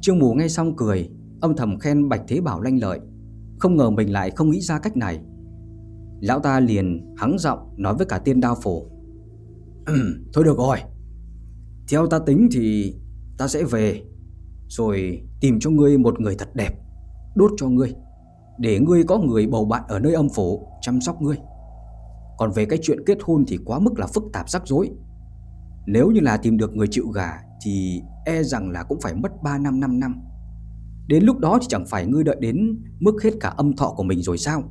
Trương Mù nghe xong cười, Âm thầm khen Bạch Thế Bảo lanh lợi. Không ngờ mình lại không nghĩ ra cách này. Lão ta liền hắng giọng nói với cả tiên đao phổ. Thôi được rồi. Theo ta tính thì ta sẽ về, Rồi tìm cho ngươi một người thật đẹp, Đốt cho ngươi. Để ngươi có người bầu bạn ở nơi âm phủ, Chăm sóc ngươi. Còn về cái chuyện kết hôn thì quá mức là phức tạp rắc rối. Nếu như là tìm được người chịu gà Thì e rằng là cũng phải mất 3 năm 5 năm. Đến lúc đó thì chẳng phải ngươi đợi đến mức hết cả âm thọ của mình rồi sao?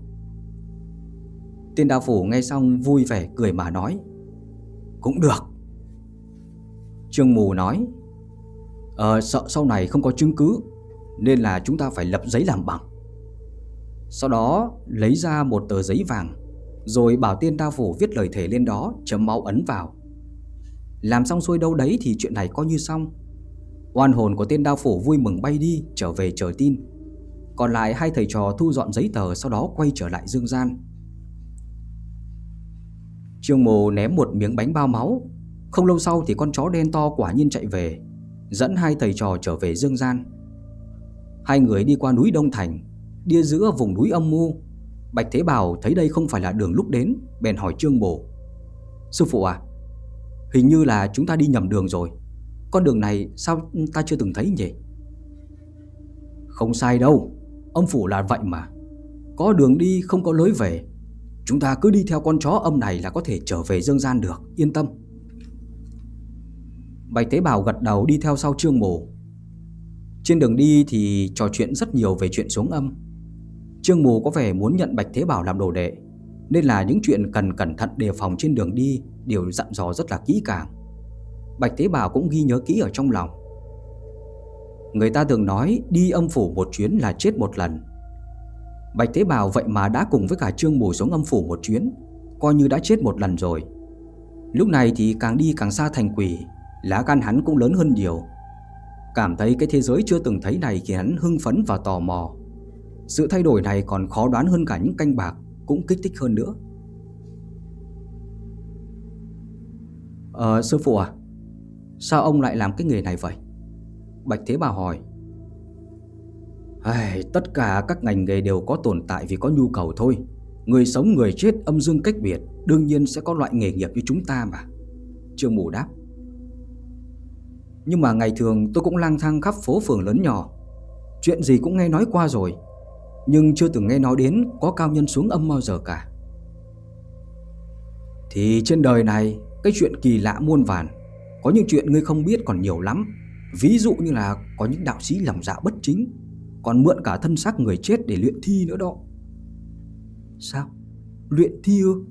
Tiên đào phủ nghe xong vui vẻ cười mà nói, Cũng được. Trương Mù nói Ờ sợ sau này không có chứng cứ, Nên là chúng ta phải lập giấy làm bằng. Sau đó, lấy ra một tờ giấy vàng, Rồi bảo tiên đao phủ viết lời thề lên đó, Chấm máu ấn vào. Làm xong xuôi đâu đấy thì chuyện này coi như xong. Oan hồn của tiên đao phủ vui mừng bay đi, Trở về chờ tin. Còn lại hai thầy trò thu dọn giấy tờ Sau đó quay trở lại dương gian. Trương Mồ ném một miếng bánh bao máu. Không lâu sau thì con chó đen to quả nhiên chạy về, Dẫn hai thầy trò trở về dương gian. Hai người đi qua núi Đông Thành Đi giữa vùng núi âm mưu Bạch Thế Bảo thấy đây không phải là đường lúc đến, Bèn hỏi Trương Bồ. Sư phụ à Hình như là chúng ta đi nhầm đường rồi. Con đường này sao ta chưa từng thấy nhỉ? Không sai đâu, Âm phủ là vậy mà. Có đường đi không có lối về. Chúng ta cứ đi theo con chó âm này là có thể trở về dương gian được, Yên tâm. Bạch Thế Bảo gật đầu đi theo sau Trương Bồ. Trên đường đi thì trò chuyện rất nhiều về chuyện xuống âm. Trương Mù có vẻ muốn nhận Bạch Thế Bảo làm đồ đệ, Nên là những chuyện cần cẩn thận đề phòng trên đường đi Đều dặn dò rất là kỹ càng. Bạch Thế Bảo cũng ghi nhớ kỹ ở trong lòng. Người ta thường nói đi âm phủ một chuyến là chết một lần. Bạch Thế Bảo vậy mà đã cùng với cả Trương Mù xuống âm phủ một chuyến, Coi như đã chết một lần rồi. Lúc này thì càng đi càng xa thành quỷ, Lá gan hắn cũng lớn hơn nhiều. Cảm thấy cái thế giới chưa từng thấy này khiến hắn hưng phấn và tò mò. Sự thay đổi này còn khó đoán hơn cả những canh bạc Cũng kích thích hơn nữa. Ờ sư phụ à Sao ông lại làm cái nghề này vậy? Bạch Thế Bảo hỏi. Ai, Tất cả các ngành nghề đều có tồn tại vì có nhu cầu thôi. Người sống người chết âm dương cách biệt Đương nhiên sẽ có loại nghề nghiệp như chúng ta mà. Trương Mù đáp. Nhưng mà ngày thường tôi cũng lang thang khắp phố phường lớn nhỏ. Chuyện gì cũng nghe nói qua rồi. Nhưng chưa từng nghe nói đến có cao nhân xuống âm bao giờ cả Thì trên đời này, Cái chuyện kỳ lạ muôn vàn, Có những chuyện ngươi không biết còn nhiều lắm Ví dụ như là có những đạo sĩ lòng dạ bất chính, Còn mượn cả thân xác người chết để luyện thi nữa đó Sao? Luyện thi ư?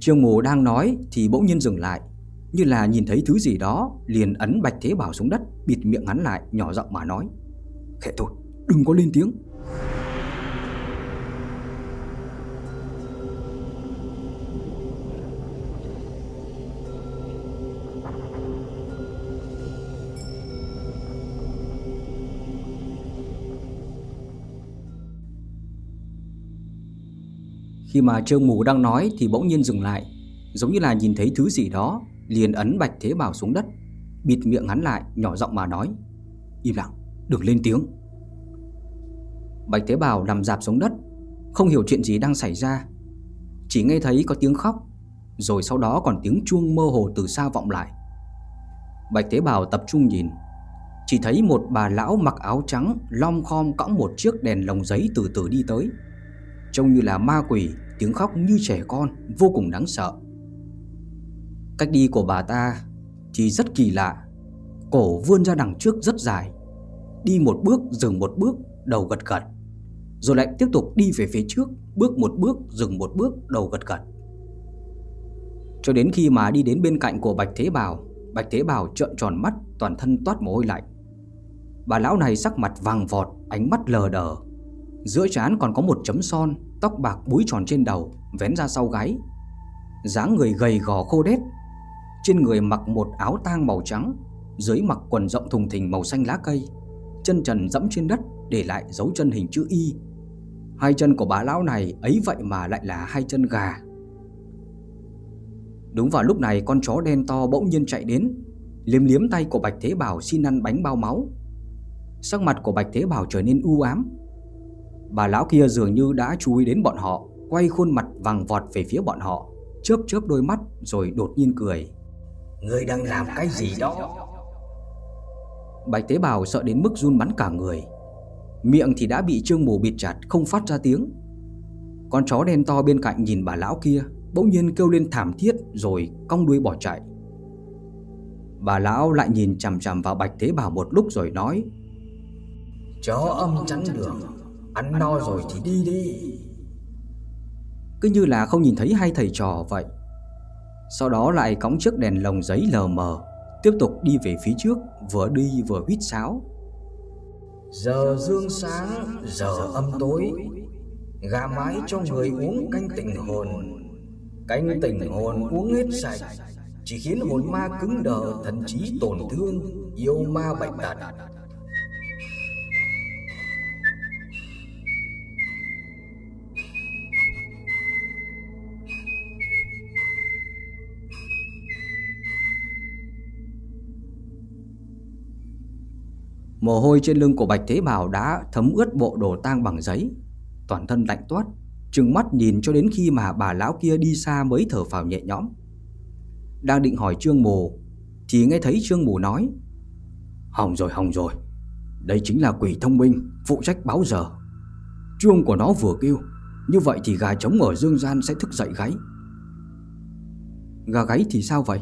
Trương Mù đang nói thì bỗng nhiên dừng lại, như là nhìn thấy thứ gì đó Liền ấn Bạch Thế Bảo xuống đất, Bịt miệng hắn lại, nhỏ giọng mà nói Khẽ thôi, đừng có lên tiếng. Khi mà Trương Mù đang nói thì bỗng nhiên dừng lại, Giống như là nhìn thấy thứ gì đó, liền ấn Bạch Thế Bảo xuống đất, Bịt miệng hắn lại, nhỏ giọng mà nói, Im lặng đừng lên tiếng. Bạch Thế Bảo nằm dạp xuống đất, Không hiểu chuyện gì đang xảy ra. Chỉ nghe thấy có tiếng khóc, Rồi sau đó còn tiếng chuông mơ hồ từ xa vọng lại. Bạch Thế Bảo tập trung nhìn, Chỉ thấy một bà lão mặc áo trắng Long khom cõng một chiếc đèn lồng giấy từ từ đi tới. Trông như là ma quỷ, Tiếng khóc như trẻ con, Vô cùng đáng sợ. Cách đi của bà ta thì rất kỳ lạ, Cổ vươn ra đằng trước rất dài. Đi một bước, dừng một bước, đầu gật gật. Rồi lại tiếp tục đi về phía trước, Bước một bước, dừng một bước, đầu gật gật. Cho đến khi mà đi đến bên cạnh của Bạch Thế Bảo, Bạch Thế Bảo trợn tròn mắt, Toàn thân toát mồ hôi lạnh. Bà lão này sắc mặt vàng vọt, Ánh mắt lờ đờ. Giữa trán còn có một chấm son, Tóc bạc búi tròn trên đầu, Vén ra sau gáy. Dáng người gầy gò khô đét, trên người mặc một áo tang màu trắng, Dưới mặc quần rộng thùng thình màu xanh lá cây. Chân trần dẫm trên đất Để lại dấu chân hình chữ Y. Hai chân của bà lão này ấy vậy mà lại là hai chân gà. Đúng vào lúc này, con chó đen to bỗng nhiên chạy đến, Liếm liếm tay của Bạch Thế Bảo xin ăn bánh bao máu. Sắc mặt của Bạch Thế Bảo trở nên u ám. Bà lão kia dường như đã chú ý đến bọn họ, Quay khuôn mặt vàng vọt về phía bọn họ, Chớp chớp đôi mắt rồi đột nhiên cười. Ngươi đang làm cái gì đó? Bạch tế bào sợ đến mức run bắn cả người. Miệng thì đã bị trương mù bịt chặt Không phát ra tiếng. Con chó đen to bên cạnh nhìn bà lão kia Bỗng nhiên kêu lên thảm thiết Rồi cong đuôi bỏ chạy. Bà lão lại nhìn chằm chằm vào bạch tế bào một lúc rồi nói Chó âm chắn đường Ăn no rồi thì đi đi. Cứ như là không nhìn thấy hai thầy trò vậy. Sau đó lại cõng chiếc đèn lồng giấy lờ mờ Tiếp tục đi về phía trước, Vừa đi vừa huýt sáo. Giờ dương sáng Giờ âm tối, Gà mái cho người uống canh tỉnh hồn. Canh tỉnh hồn uống hết sạch, Chỉ khiến hồn ma cứng đờ Thần trí tổn thương, Yêu ma bệnh tật. Mồ hôi trên lưng của Bạch Thế Bảo đã thấm ướt bộ đồ tang bằng giấy. Toàn thân lạnh toát, Trừng mắt nhìn cho đến khi mà bà lão kia đi xa mới thở phào nhẹ nhõm. Đang định hỏi Trương Mù, Thì nghe thấy Trương Mù nói, Hỏng rồi hỏng rồi. Đây chính là quỷ thông minh, Phụ trách báo giờ. Chuông của nó vừa kêu, Như vậy thì gà trống ở dương gian sẽ thức dậy gáy. Gà gáy thì sao vậy?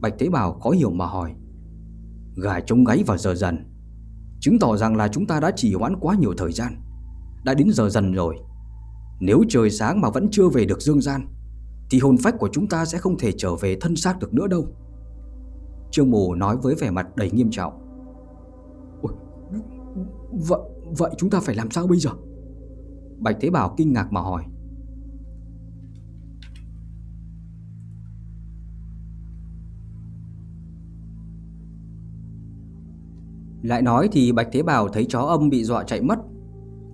Bạch Thế Bảo khó hiểu mà hỏi. Gà trống gáy vào giờ dần Chứng tỏ rằng là chúng ta đã trì hoãn quá nhiều thời gian. Đã đến giờ dần rồi. Nếu trời sáng mà vẫn chưa về được dương gian Thì hồn phách của chúng ta sẽ không thể trở về thân xác được nữa đâu. Trương Mù nói với vẻ mặt đầy nghiêm trọng. Ôi, vậy, vậy chúng ta phải làm sao bây giờ? Bạch Thế Bảo kinh ngạc mà hỏi Lại nói thì Bạch Thế Bảo thấy chó âm bị dọa chạy mất.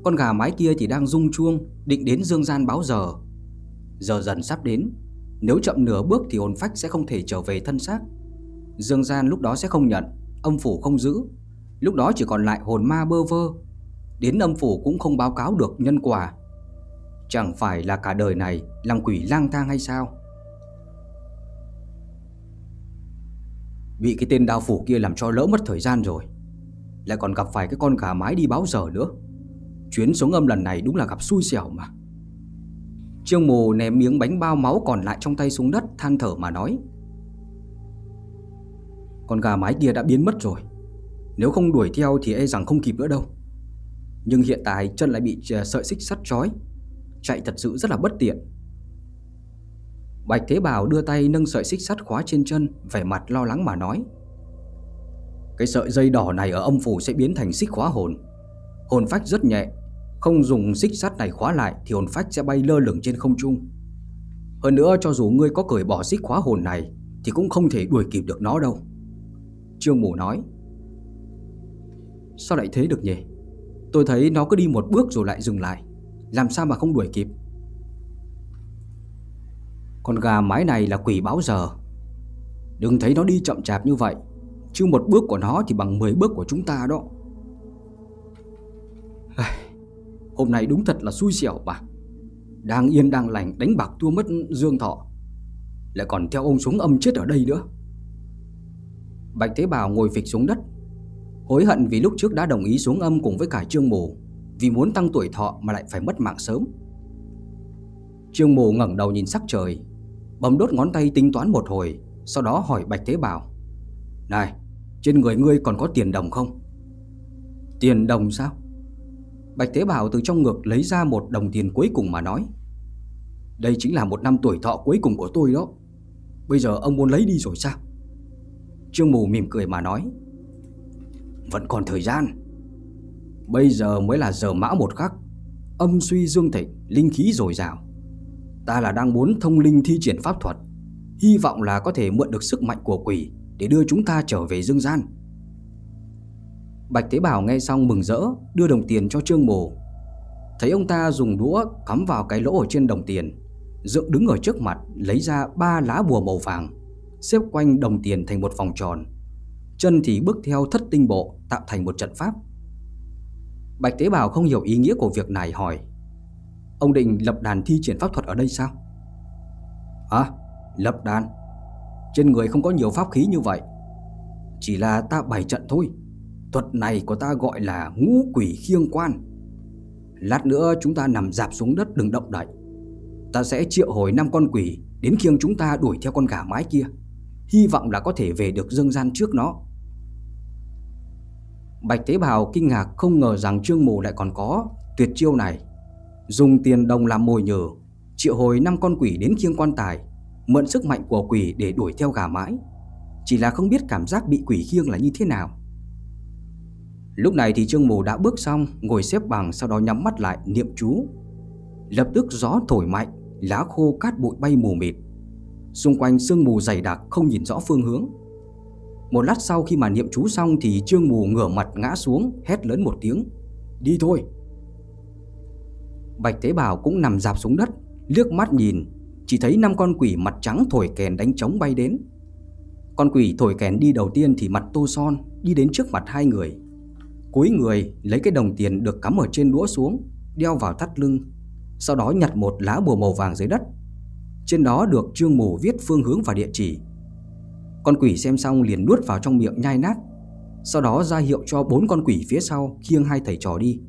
Con gà mái kia thì đang rung chuông, Định đến dương gian báo giờ. Giờ dần sắp đến, Nếu chậm nửa bước thì hồn phách sẽ không thể trở về thân xác. Dương gian lúc đó sẽ không nhận, Âm phủ không giữ. Lúc đó chỉ còn lại hồn ma bơ vơ. Đến âm phủ cũng không báo cáo được nhân quả. Chẳng phải là cả đời này Làm quỷ lang thang hay sao? Bị cái tên đao phủ kia làm cho lỡ mất thời gian rồi lại còn gặp phải cái con gà mái đi báo giờ nữa. Chuyến xuống âm lần này đúng là gặp xui xẻo mà. Trương Mồ ném miếng bánh bao máu còn lại trong tay xuống đất, than thở mà nói. Con gà mái kia đã biến mất rồi. Nếu không đuổi theo thì e rằng không kịp nữa đâu. Nhưng hiện tại chân lại bị ờ, sợi xích sắt trói. Chạy thật sự rất là bất tiện. Bạch Thế Bảo đưa tay nâng sợi xích sắt khóa trên chân, Vẻ mặt lo lắng mà nói cái sợi dây đỏ này ở âm phủ sẽ biến thành xích khóa hồn. Hồn phách rất nhẹ, Không dùng xích sắt này khóa lại Thì hồn phách sẽ bay lơ lửng trên không trung. Hơn nữa, cho dù ngươi có cởi bỏ xích khóa hồn này Thì cũng không thể đuổi kịp được nó đâu. Trương Mù nói, Sao lại thế được nhỉ? Tôi thấy nó cứ đi một bước rồi lại dừng lại. Làm sao mà không đuổi kịp? Con gà mái này là quỷ báo giờ. Đừng thấy nó đi chậm chạp như vậy. Chứ một bước của nó thì bằng 10 bước của chúng ta đó. Hôm nay đúng thật là xui xẻo mà Đang yên đang lành đánh bạc thua mất Dương Thọ. Lại còn theo ông xuống âm chết ở đây nữa. Bạch Thế Bảo ngồi phịch xuống đất, Hối hận vì lúc trước đã đồng ý xuống âm cùng với cả Trương Mù Vì muốn tăng tuổi thọ mà lại phải mất mạng sớm. Trương Mù ngẩng đầu nhìn sắc trời, Bấm đốt ngón tay tính toán một hồi, Sau đó hỏi Bạch Thế Bảo Này trên người ngươi còn có tiền đồng không? Tiền đồng sao? Bạch Thế Bảo từ trong ngực lấy ra một đồng tiền cuối cùng mà nói, Đây chính là một năm tuổi thọ cuối cùng của tôi đó. Bây giờ ông muốn lấy đi rồi sao? Trương Mù mỉm cười mà nói, Vẫn còn thời gian. Bây giờ mới là giờ mão một khắc. Âm suy dương thịnh, Linh khí dồi dào. Ta là đang muốn thông linh thi triển pháp thuật. Hy vọng là có thể mượn được sức mạnh của quỷ để đưa chúng ta trở về dương gian. Bạch Thế Bảo nghe xong mừng rỡ, đưa đồng tiền cho Trương Mồ. Thấy ông ta dùng đũa cắm vào cái lỗ ở trên đồng tiền, dựng đứng ở trước mặt lấy ra ba lá bùa màu vàng, xếp quanh đồng tiền thành một vòng tròn. Chân thì bước theo thất tinh bộ tạo thành một trận pháp. Bạch Tế Bảo không hiểu ý nghĩa của việc này hỏi Ông định lập đàn thi triển pháp thuật ở đây sao? Hả? lập đàn? Trên người không có nhiều pháp khí như vậy. Chỉ là ta bày trận thôi. Thuật này của ta gọi là ngũ quỷ khiêng quan. Lát nữa chúng ta nằm dạp xuống đất đừng động đậy. Ta sẽ triệu hồi năm con quỷ Đến khiêng chúng ta đuổi theo con gà mái kia. Hy vọng là có thể về được dương gian trước nó. Bạch Thế Bào kinh ngạc không ngờ rằng Trương Mù lại còn có tuyệt chiêu này. Dùng tiền đồng làm mồi nhờ Triệu hồi năm con quỷ đến khiêng quan tài. Mượn sức mạnh của quỷ để đuổi theo gà mãi. Chỉ là không biết cảm giác bị quỷ khiêng là như thế nào. Lúc này thì Trương Mù đã bước xong, Ngồi xếp bằng sau đó nhắm mắt lại, niệm chú. Lập tức gió thổi mạnh, Lá khô cát bụi bay mù mịt. Xung quanh sương mù dày đặc, không nhìn rõ phương hướng. Một lát sau khi mà niệm chú xong Thì Trương Mù ngửa mặt ngã xuống, Hét lớn một tiếng, Đi thôi. Bạch Tế Bào cũng nằm dạp xuống đất, Liếc mắt nhìn chỉ thấy năm con quỷ mặt trắng thổi kèn đánh trống bay đến. Con quỷ thổi kèn đi đầu tiên thì mặt tô son, Đi đến trước mặt hai người. Cúi người lấy cái đồng tiền được cắm ở trên đũa xuống, Đeo vào thắt lưng, Sau đó nhặt một lá bùa màu vàng dưới đất. Trên đó được trương mù viết phương hướng và địa chỉ. Con quỷ xem xong liền nuốt vào trong miệng nhai nát, Sau đó ra hiệu cho bốn con quỷ phía sau khiêng hai thầy trò đi.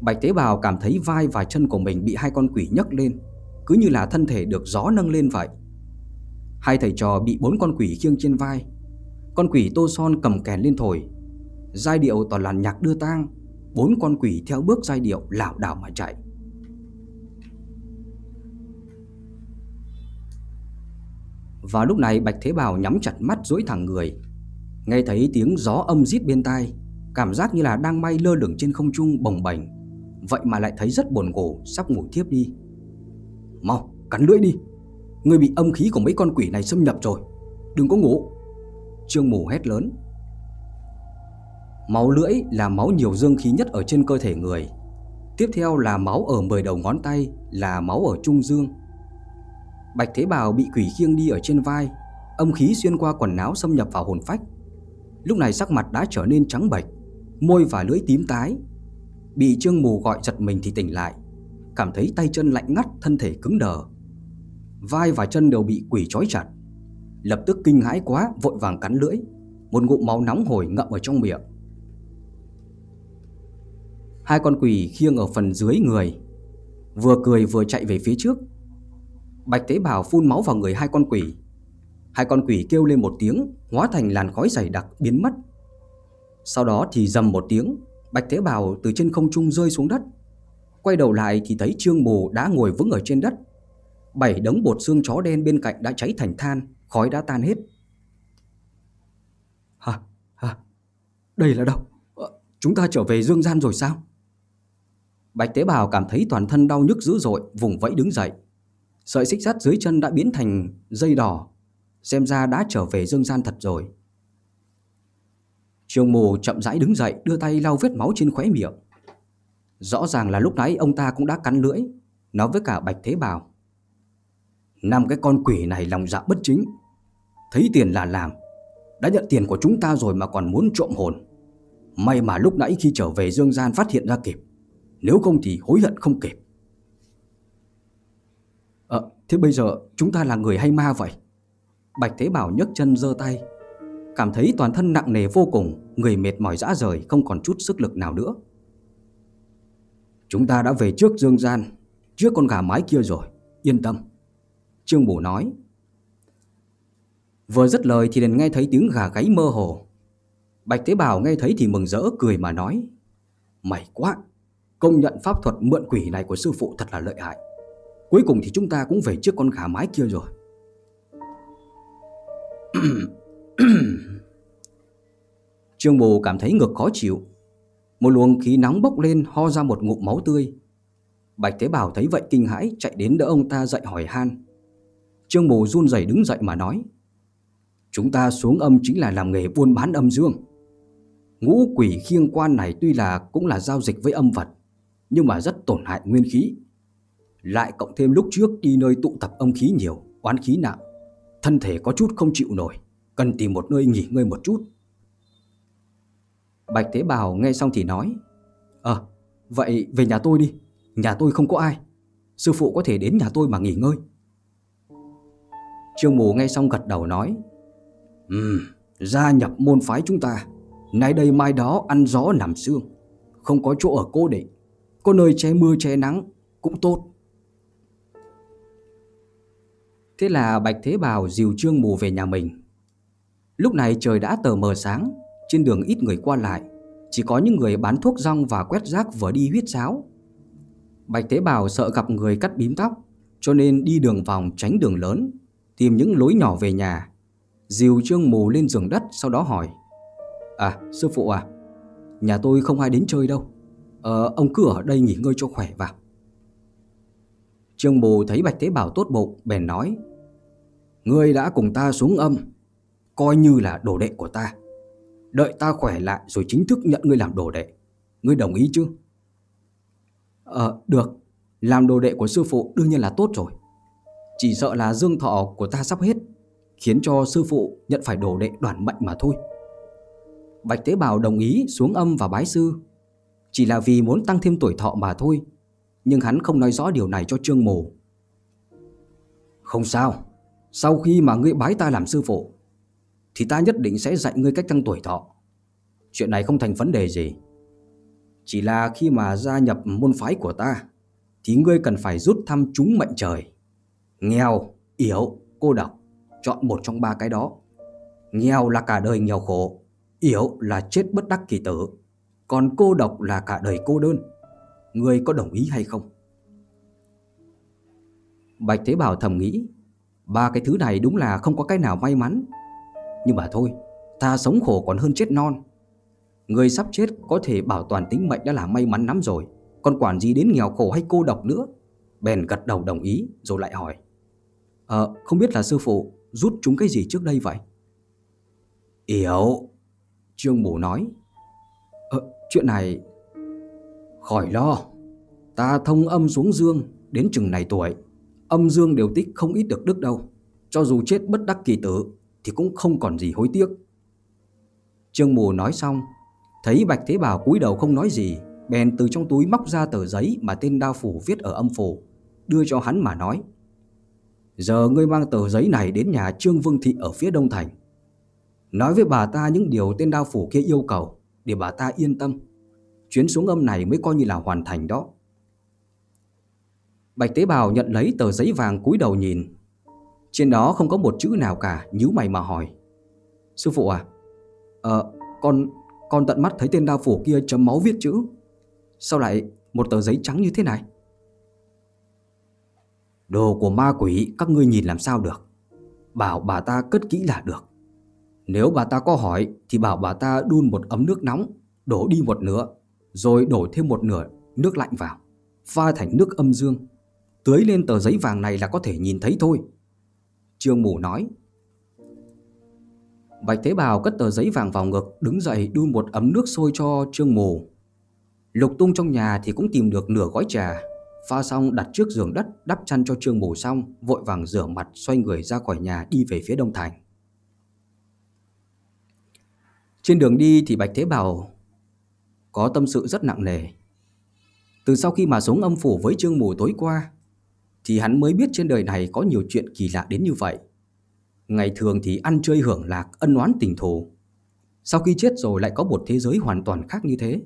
Bạch tế bào cảm thấy vai và chân của mình bị hai con quỷ nhấc lên. Cứ như là thân thể được gió nâng lên vậy. Hai thầy trò bị bốn con quỷ khiêng trên vai. Con quỷ tô son cầm kèn lên thổi. Giai điệu toàn là nhạc đưa tang. Bốn con quỷ theo bước giai điệu lảo đảo mà chạy. Vào lúc này Bạch Thế Bào nhắm chặt mắt dối thẳng người. Nghe thấy tiếng gió âm rít bên tai, Cảm giác như là đang bay lơ lửng trên không trung bồng bềnh. Vậy mà lại thấy rất buồn ngủ, Sắp ngủ thiếp đi. Mau, cắn lưỡi đi. Người bị âm khí của mấy con quỷ này xâm nhập rồi. Đừng có ngủ. Trương mù hét lớn. Máu lưỡi là máu nhiều dương khí nhất ở trên cơ thể người. Tiếp theo là máu ở 10 đầu ngón tay, Là máu ở trung dương. Bạch Thế Bào bị quỷ khiêng đi ở trên vai. Âm khí xuyên qua quần áo xâm nhập vào hồn phách. Lúc này sắc mặt đã trở nên trắng bệch, Môi và lưỡi tím tái. Bị Trương Mù gọi giật mình thì tỉnh lại. Cảm thấy tay chân lạnh ngắt, Thân thể cứng đờ. Vai và chân đều bị quỷ trói chặt. Lập tức kinh hãi quá, vội vàng cắn lưỡi. Một ngụm máu nóng hổi ngậm ở trong miệng. Hai con quỷ khiêng ở phần dưới người. Vừa cười vừa chạy về phía trước. Bạch tế bào phun máu vào người hai con quỷ. Hai con quỷ kêu lên một tiếng, Hóa thành làn khói dày đặc biến mất. Sau đó thì dầm một tiếng, Bạch tế bào từ trên không trung rơi xuống đất. Quay đầu lại thì thấy trương mù đã ngồi vững ở trên đất Bảy đống bột xương chó đen bên cạnh đã cháy thành than Khói đã tan hết Hả? Hả? Đây là đâu? Ờ, chúng ta trở về dương gian rồi sao? Bạch tế bào cảm thấy toàn thân đau nhức dữ dội, vùng vẫy đứng dậy. Sợi xích sắt dưới chân đã biến thành dây đỏ, xem ra đã trở về dương gian thật rồi. Trường mù chậm rãi đứng dậy, đưa tay lau vết máu trên khóe miệng. Rõ ràng là lúc nãy ông ta cũng đã cắn lưỡi, nói với cả Bạch Thế Bào. Năm cái con quỷ này lòng dạ bất chính, thấy tiền là làm, đã nhận tiền của chúng ta rồi mà còn muốn trộm hồn. May mà lúc nãy khi trở về dương gian phát hiện ra kịp. Nếu không thì hối hận không kịp Ờ, thế bây giờ chúng ta là người hay ma vậy? Bạch Thế Bảo nhấc chân giơ tay Cảm thấy toàn thân nặng nề vô cùng Người mệt mỏi dã rời Không còn chút sức lực nào nữa Chúng ta đã về trước dương gian, Trước con gà mái kia rồi, Yên tâm. Trương Bổ nói. Vừa dứt lời thì liền nghe thấy tiếng gà gáy mơ hồ. Bạch Thế Bảo nghe thấy thì mừng rỡ, cười mà nói. Mày quá, Công nhận pháp thuật mượn quỷ này của sư phụ thật là lợi hại. Cuối cùng thì chúng ta cũng về trước con gà mái kia rồi. Trương Bù cảm thấy ngực khó chịu. Một luồng khí nóng bốc lên ho ra một ngụm máu tươi Bạch Thế Bảo thấy vậy kinh hãi chạy đến đỡ ông ta dậy hỏi han Trương Bồ run rẩy đứng dậy mà nói Chúng ta xuống âm chính là làm nghề buôn bán âm dương Ngũ quỷ khiêng quan này tuy là cũng là giao dịch với âm vật nhưng mà rất tổn hại nguyên khí. Lại cộng thêm lúc trước đi nơi tụ tập âm khí nhiều, oán khí nặng, thân thể có chút không chịu nổi, cần tìm một nơi nghỉ ngơi một chút. Bạch Thế Bảo nghe xong thì nói, Ờ, vậy về nhà tôi đi, nhà tôi không có ai, sư phụ có thể đến nhà tôi mà nghỉ ngơi. Trương Mù nghe xong gật đầu nói, Ừm, gia nhập môn phái chúng ta, nay đây mai đó ăn gió nằm xương, không có chỗ ở cố định có nơi che mưa che nắng cũng tốt. Thế là Bạch Thế Bảo dìu Trương Mù về nhà mình. Lúc này trời đã tờ mờ sáng, trên đường ít người qua lại, chỉ có những người bán thuốc rong và quét rác vừa đi huyết sáo. Bạch tế Bào sợ gặp người cắt bím tóc, cho nên đi đường vòng tránh đường lớn, tìm những lối nhỏ về nhà. Dìu Trương Mù lên giường đất sau đó hỏi À sư phụ à Nhà tôi không ai đến chơi đâu Ờ ông cứ ở đây nghỉ ngơi cho khỏe vào Trương Mù thấy Bạch tế bào tốt bụng bèn nói Ngươi đã cùng ta xuống âm Coi như là đồ đệ của ta Đợi ta khỏe lại rồi chính thức nhận ngươi làm đồ đệ. Ngươi đồng ý chứ? Ờ được. Làm đồ đệ của sư phụ đương nhiên là tốt rồi. Chỉ sợ là dương thọ của ta sắp hết, Khiến cho sư phụ nhận phải đồ đệ đoàn mệnh mà thôi. Bạch Tế Bào đồng ý xuống âm và bái sư. Chỉ là vì muốn tăng thêm tuổi thọ mà thôi, Nhưng hắn không nói rõ điều này cho Trương mồ. Không sao. Sau khi mà ngươi bái ta làm sư phụ thì ta nhất định sẽ dạy ngươi cách tăng tuổi thọ. Chuyện này không thành vấn đề gì. Chỉ là khi mà gia nhập môn phái của ta Thì ngươi cần phải rút thăm chúng mệnh trời Nghèo, yếu, cô độc Chọn một trong ba cái đó. Nghèo là cả đời nghèo khổ Yếu là chết bất đắc kỳ tử Còn cô độc là cả đời cô đơn. Ngươi có đồng ý hay không? Bạch Thế Bảo thầm nghĩ Ba cái thứ này đúng là không có cái nào may mắn. Nhưng mà thôi, Ta sống khổ còn hơn chết non. Người sắp chết có thể bảo toàn tính mệnh đã là may mắn lắm rồi. Còn quản gì đến nghèo khổ hay cô độc nữa? Bèn gật đầu đồng ý rồi lại hỏi. Ờ không biết là sư phụ rút chúng cái gì trước đây vậy? Yếu, Trương Bổ nói. Ờ chuyện này, Khỏi lo. Ta thông âm xuống dương, Đến chừng này tuổi, Âm dương đều tích không ít được đức đâu. Cho dù chết bất đắc kỳ tử thì cũng không còn gì hối tiếc. Trương Mù nói xong, Thấy Bạch Thế Bảo cúi đầu không nói gì, Bèn từ trong túi móc ra tờ giấy Mà tên đao phủ viết ở âm phủ Đưa cho hắn mà nói, Giờ ngươi mang tờ giấy này đến nhà Trương Vương Thị ở phía Đông Thành. Nói với bà ta những điều tên đao phủ kia yêu cầu, Để bà ta yên tâm. Chuyến xuống âm này mới coi như là hoàn thành đó. Bạch Tế Bào nhận lấy tờ giấy vàng cúi đầu nhìn trên đó không có một chữ nào cả, nhíu mày mà hỏi. Sư phụ à Ờ con Con tận mắt thấy tên đao phủ kia chấm máu viết chữ. Sao lại một tờ giấy trắng như thế này? Đồ của ma quỷ, các ngươi nhìn làm sao được? Bảo bà ta cất kỹ là được. Nếu bà ta có hỏi, Thì bảo bà ta đun một ấm nước nóng, Đổ đi một nửa, Rồi đổ thêm một nửa nước lạnh vào, Pha thành nước âm dương. Tưới lên tờ giấy vàng này là có thể nhìn thấy thôi. Trương Mù nói. Bạch Thế Bào cất tờ giấy vàng vào ngực, Đứng dậy đun một ấm nước sôi cho Trương Mù. Lục tung trong nhà thì cũng tìm được nửa gói trà. Pha xong đặt trước giường đất, Đắp chăn cho Trương Mù xong, Vội vàng rửa mặt, xoay người ra khỏi nhà Đi về phía Đông Thành. Trên đường đi thì Bạch Thế Bảo Có tâm sự rất nặng nề. Từ sau khi mà xuống âm phủ với Trương Mù tối qua thì hắn mới biết trên đời này có nhiều chuyện kỳ lạ đến như vậy. Ngày thường thì ăn chơi hưởng lạc, ân oán tình thù. Sau khi chết rồi lại có một thế giới hoàn toàn khác như thế.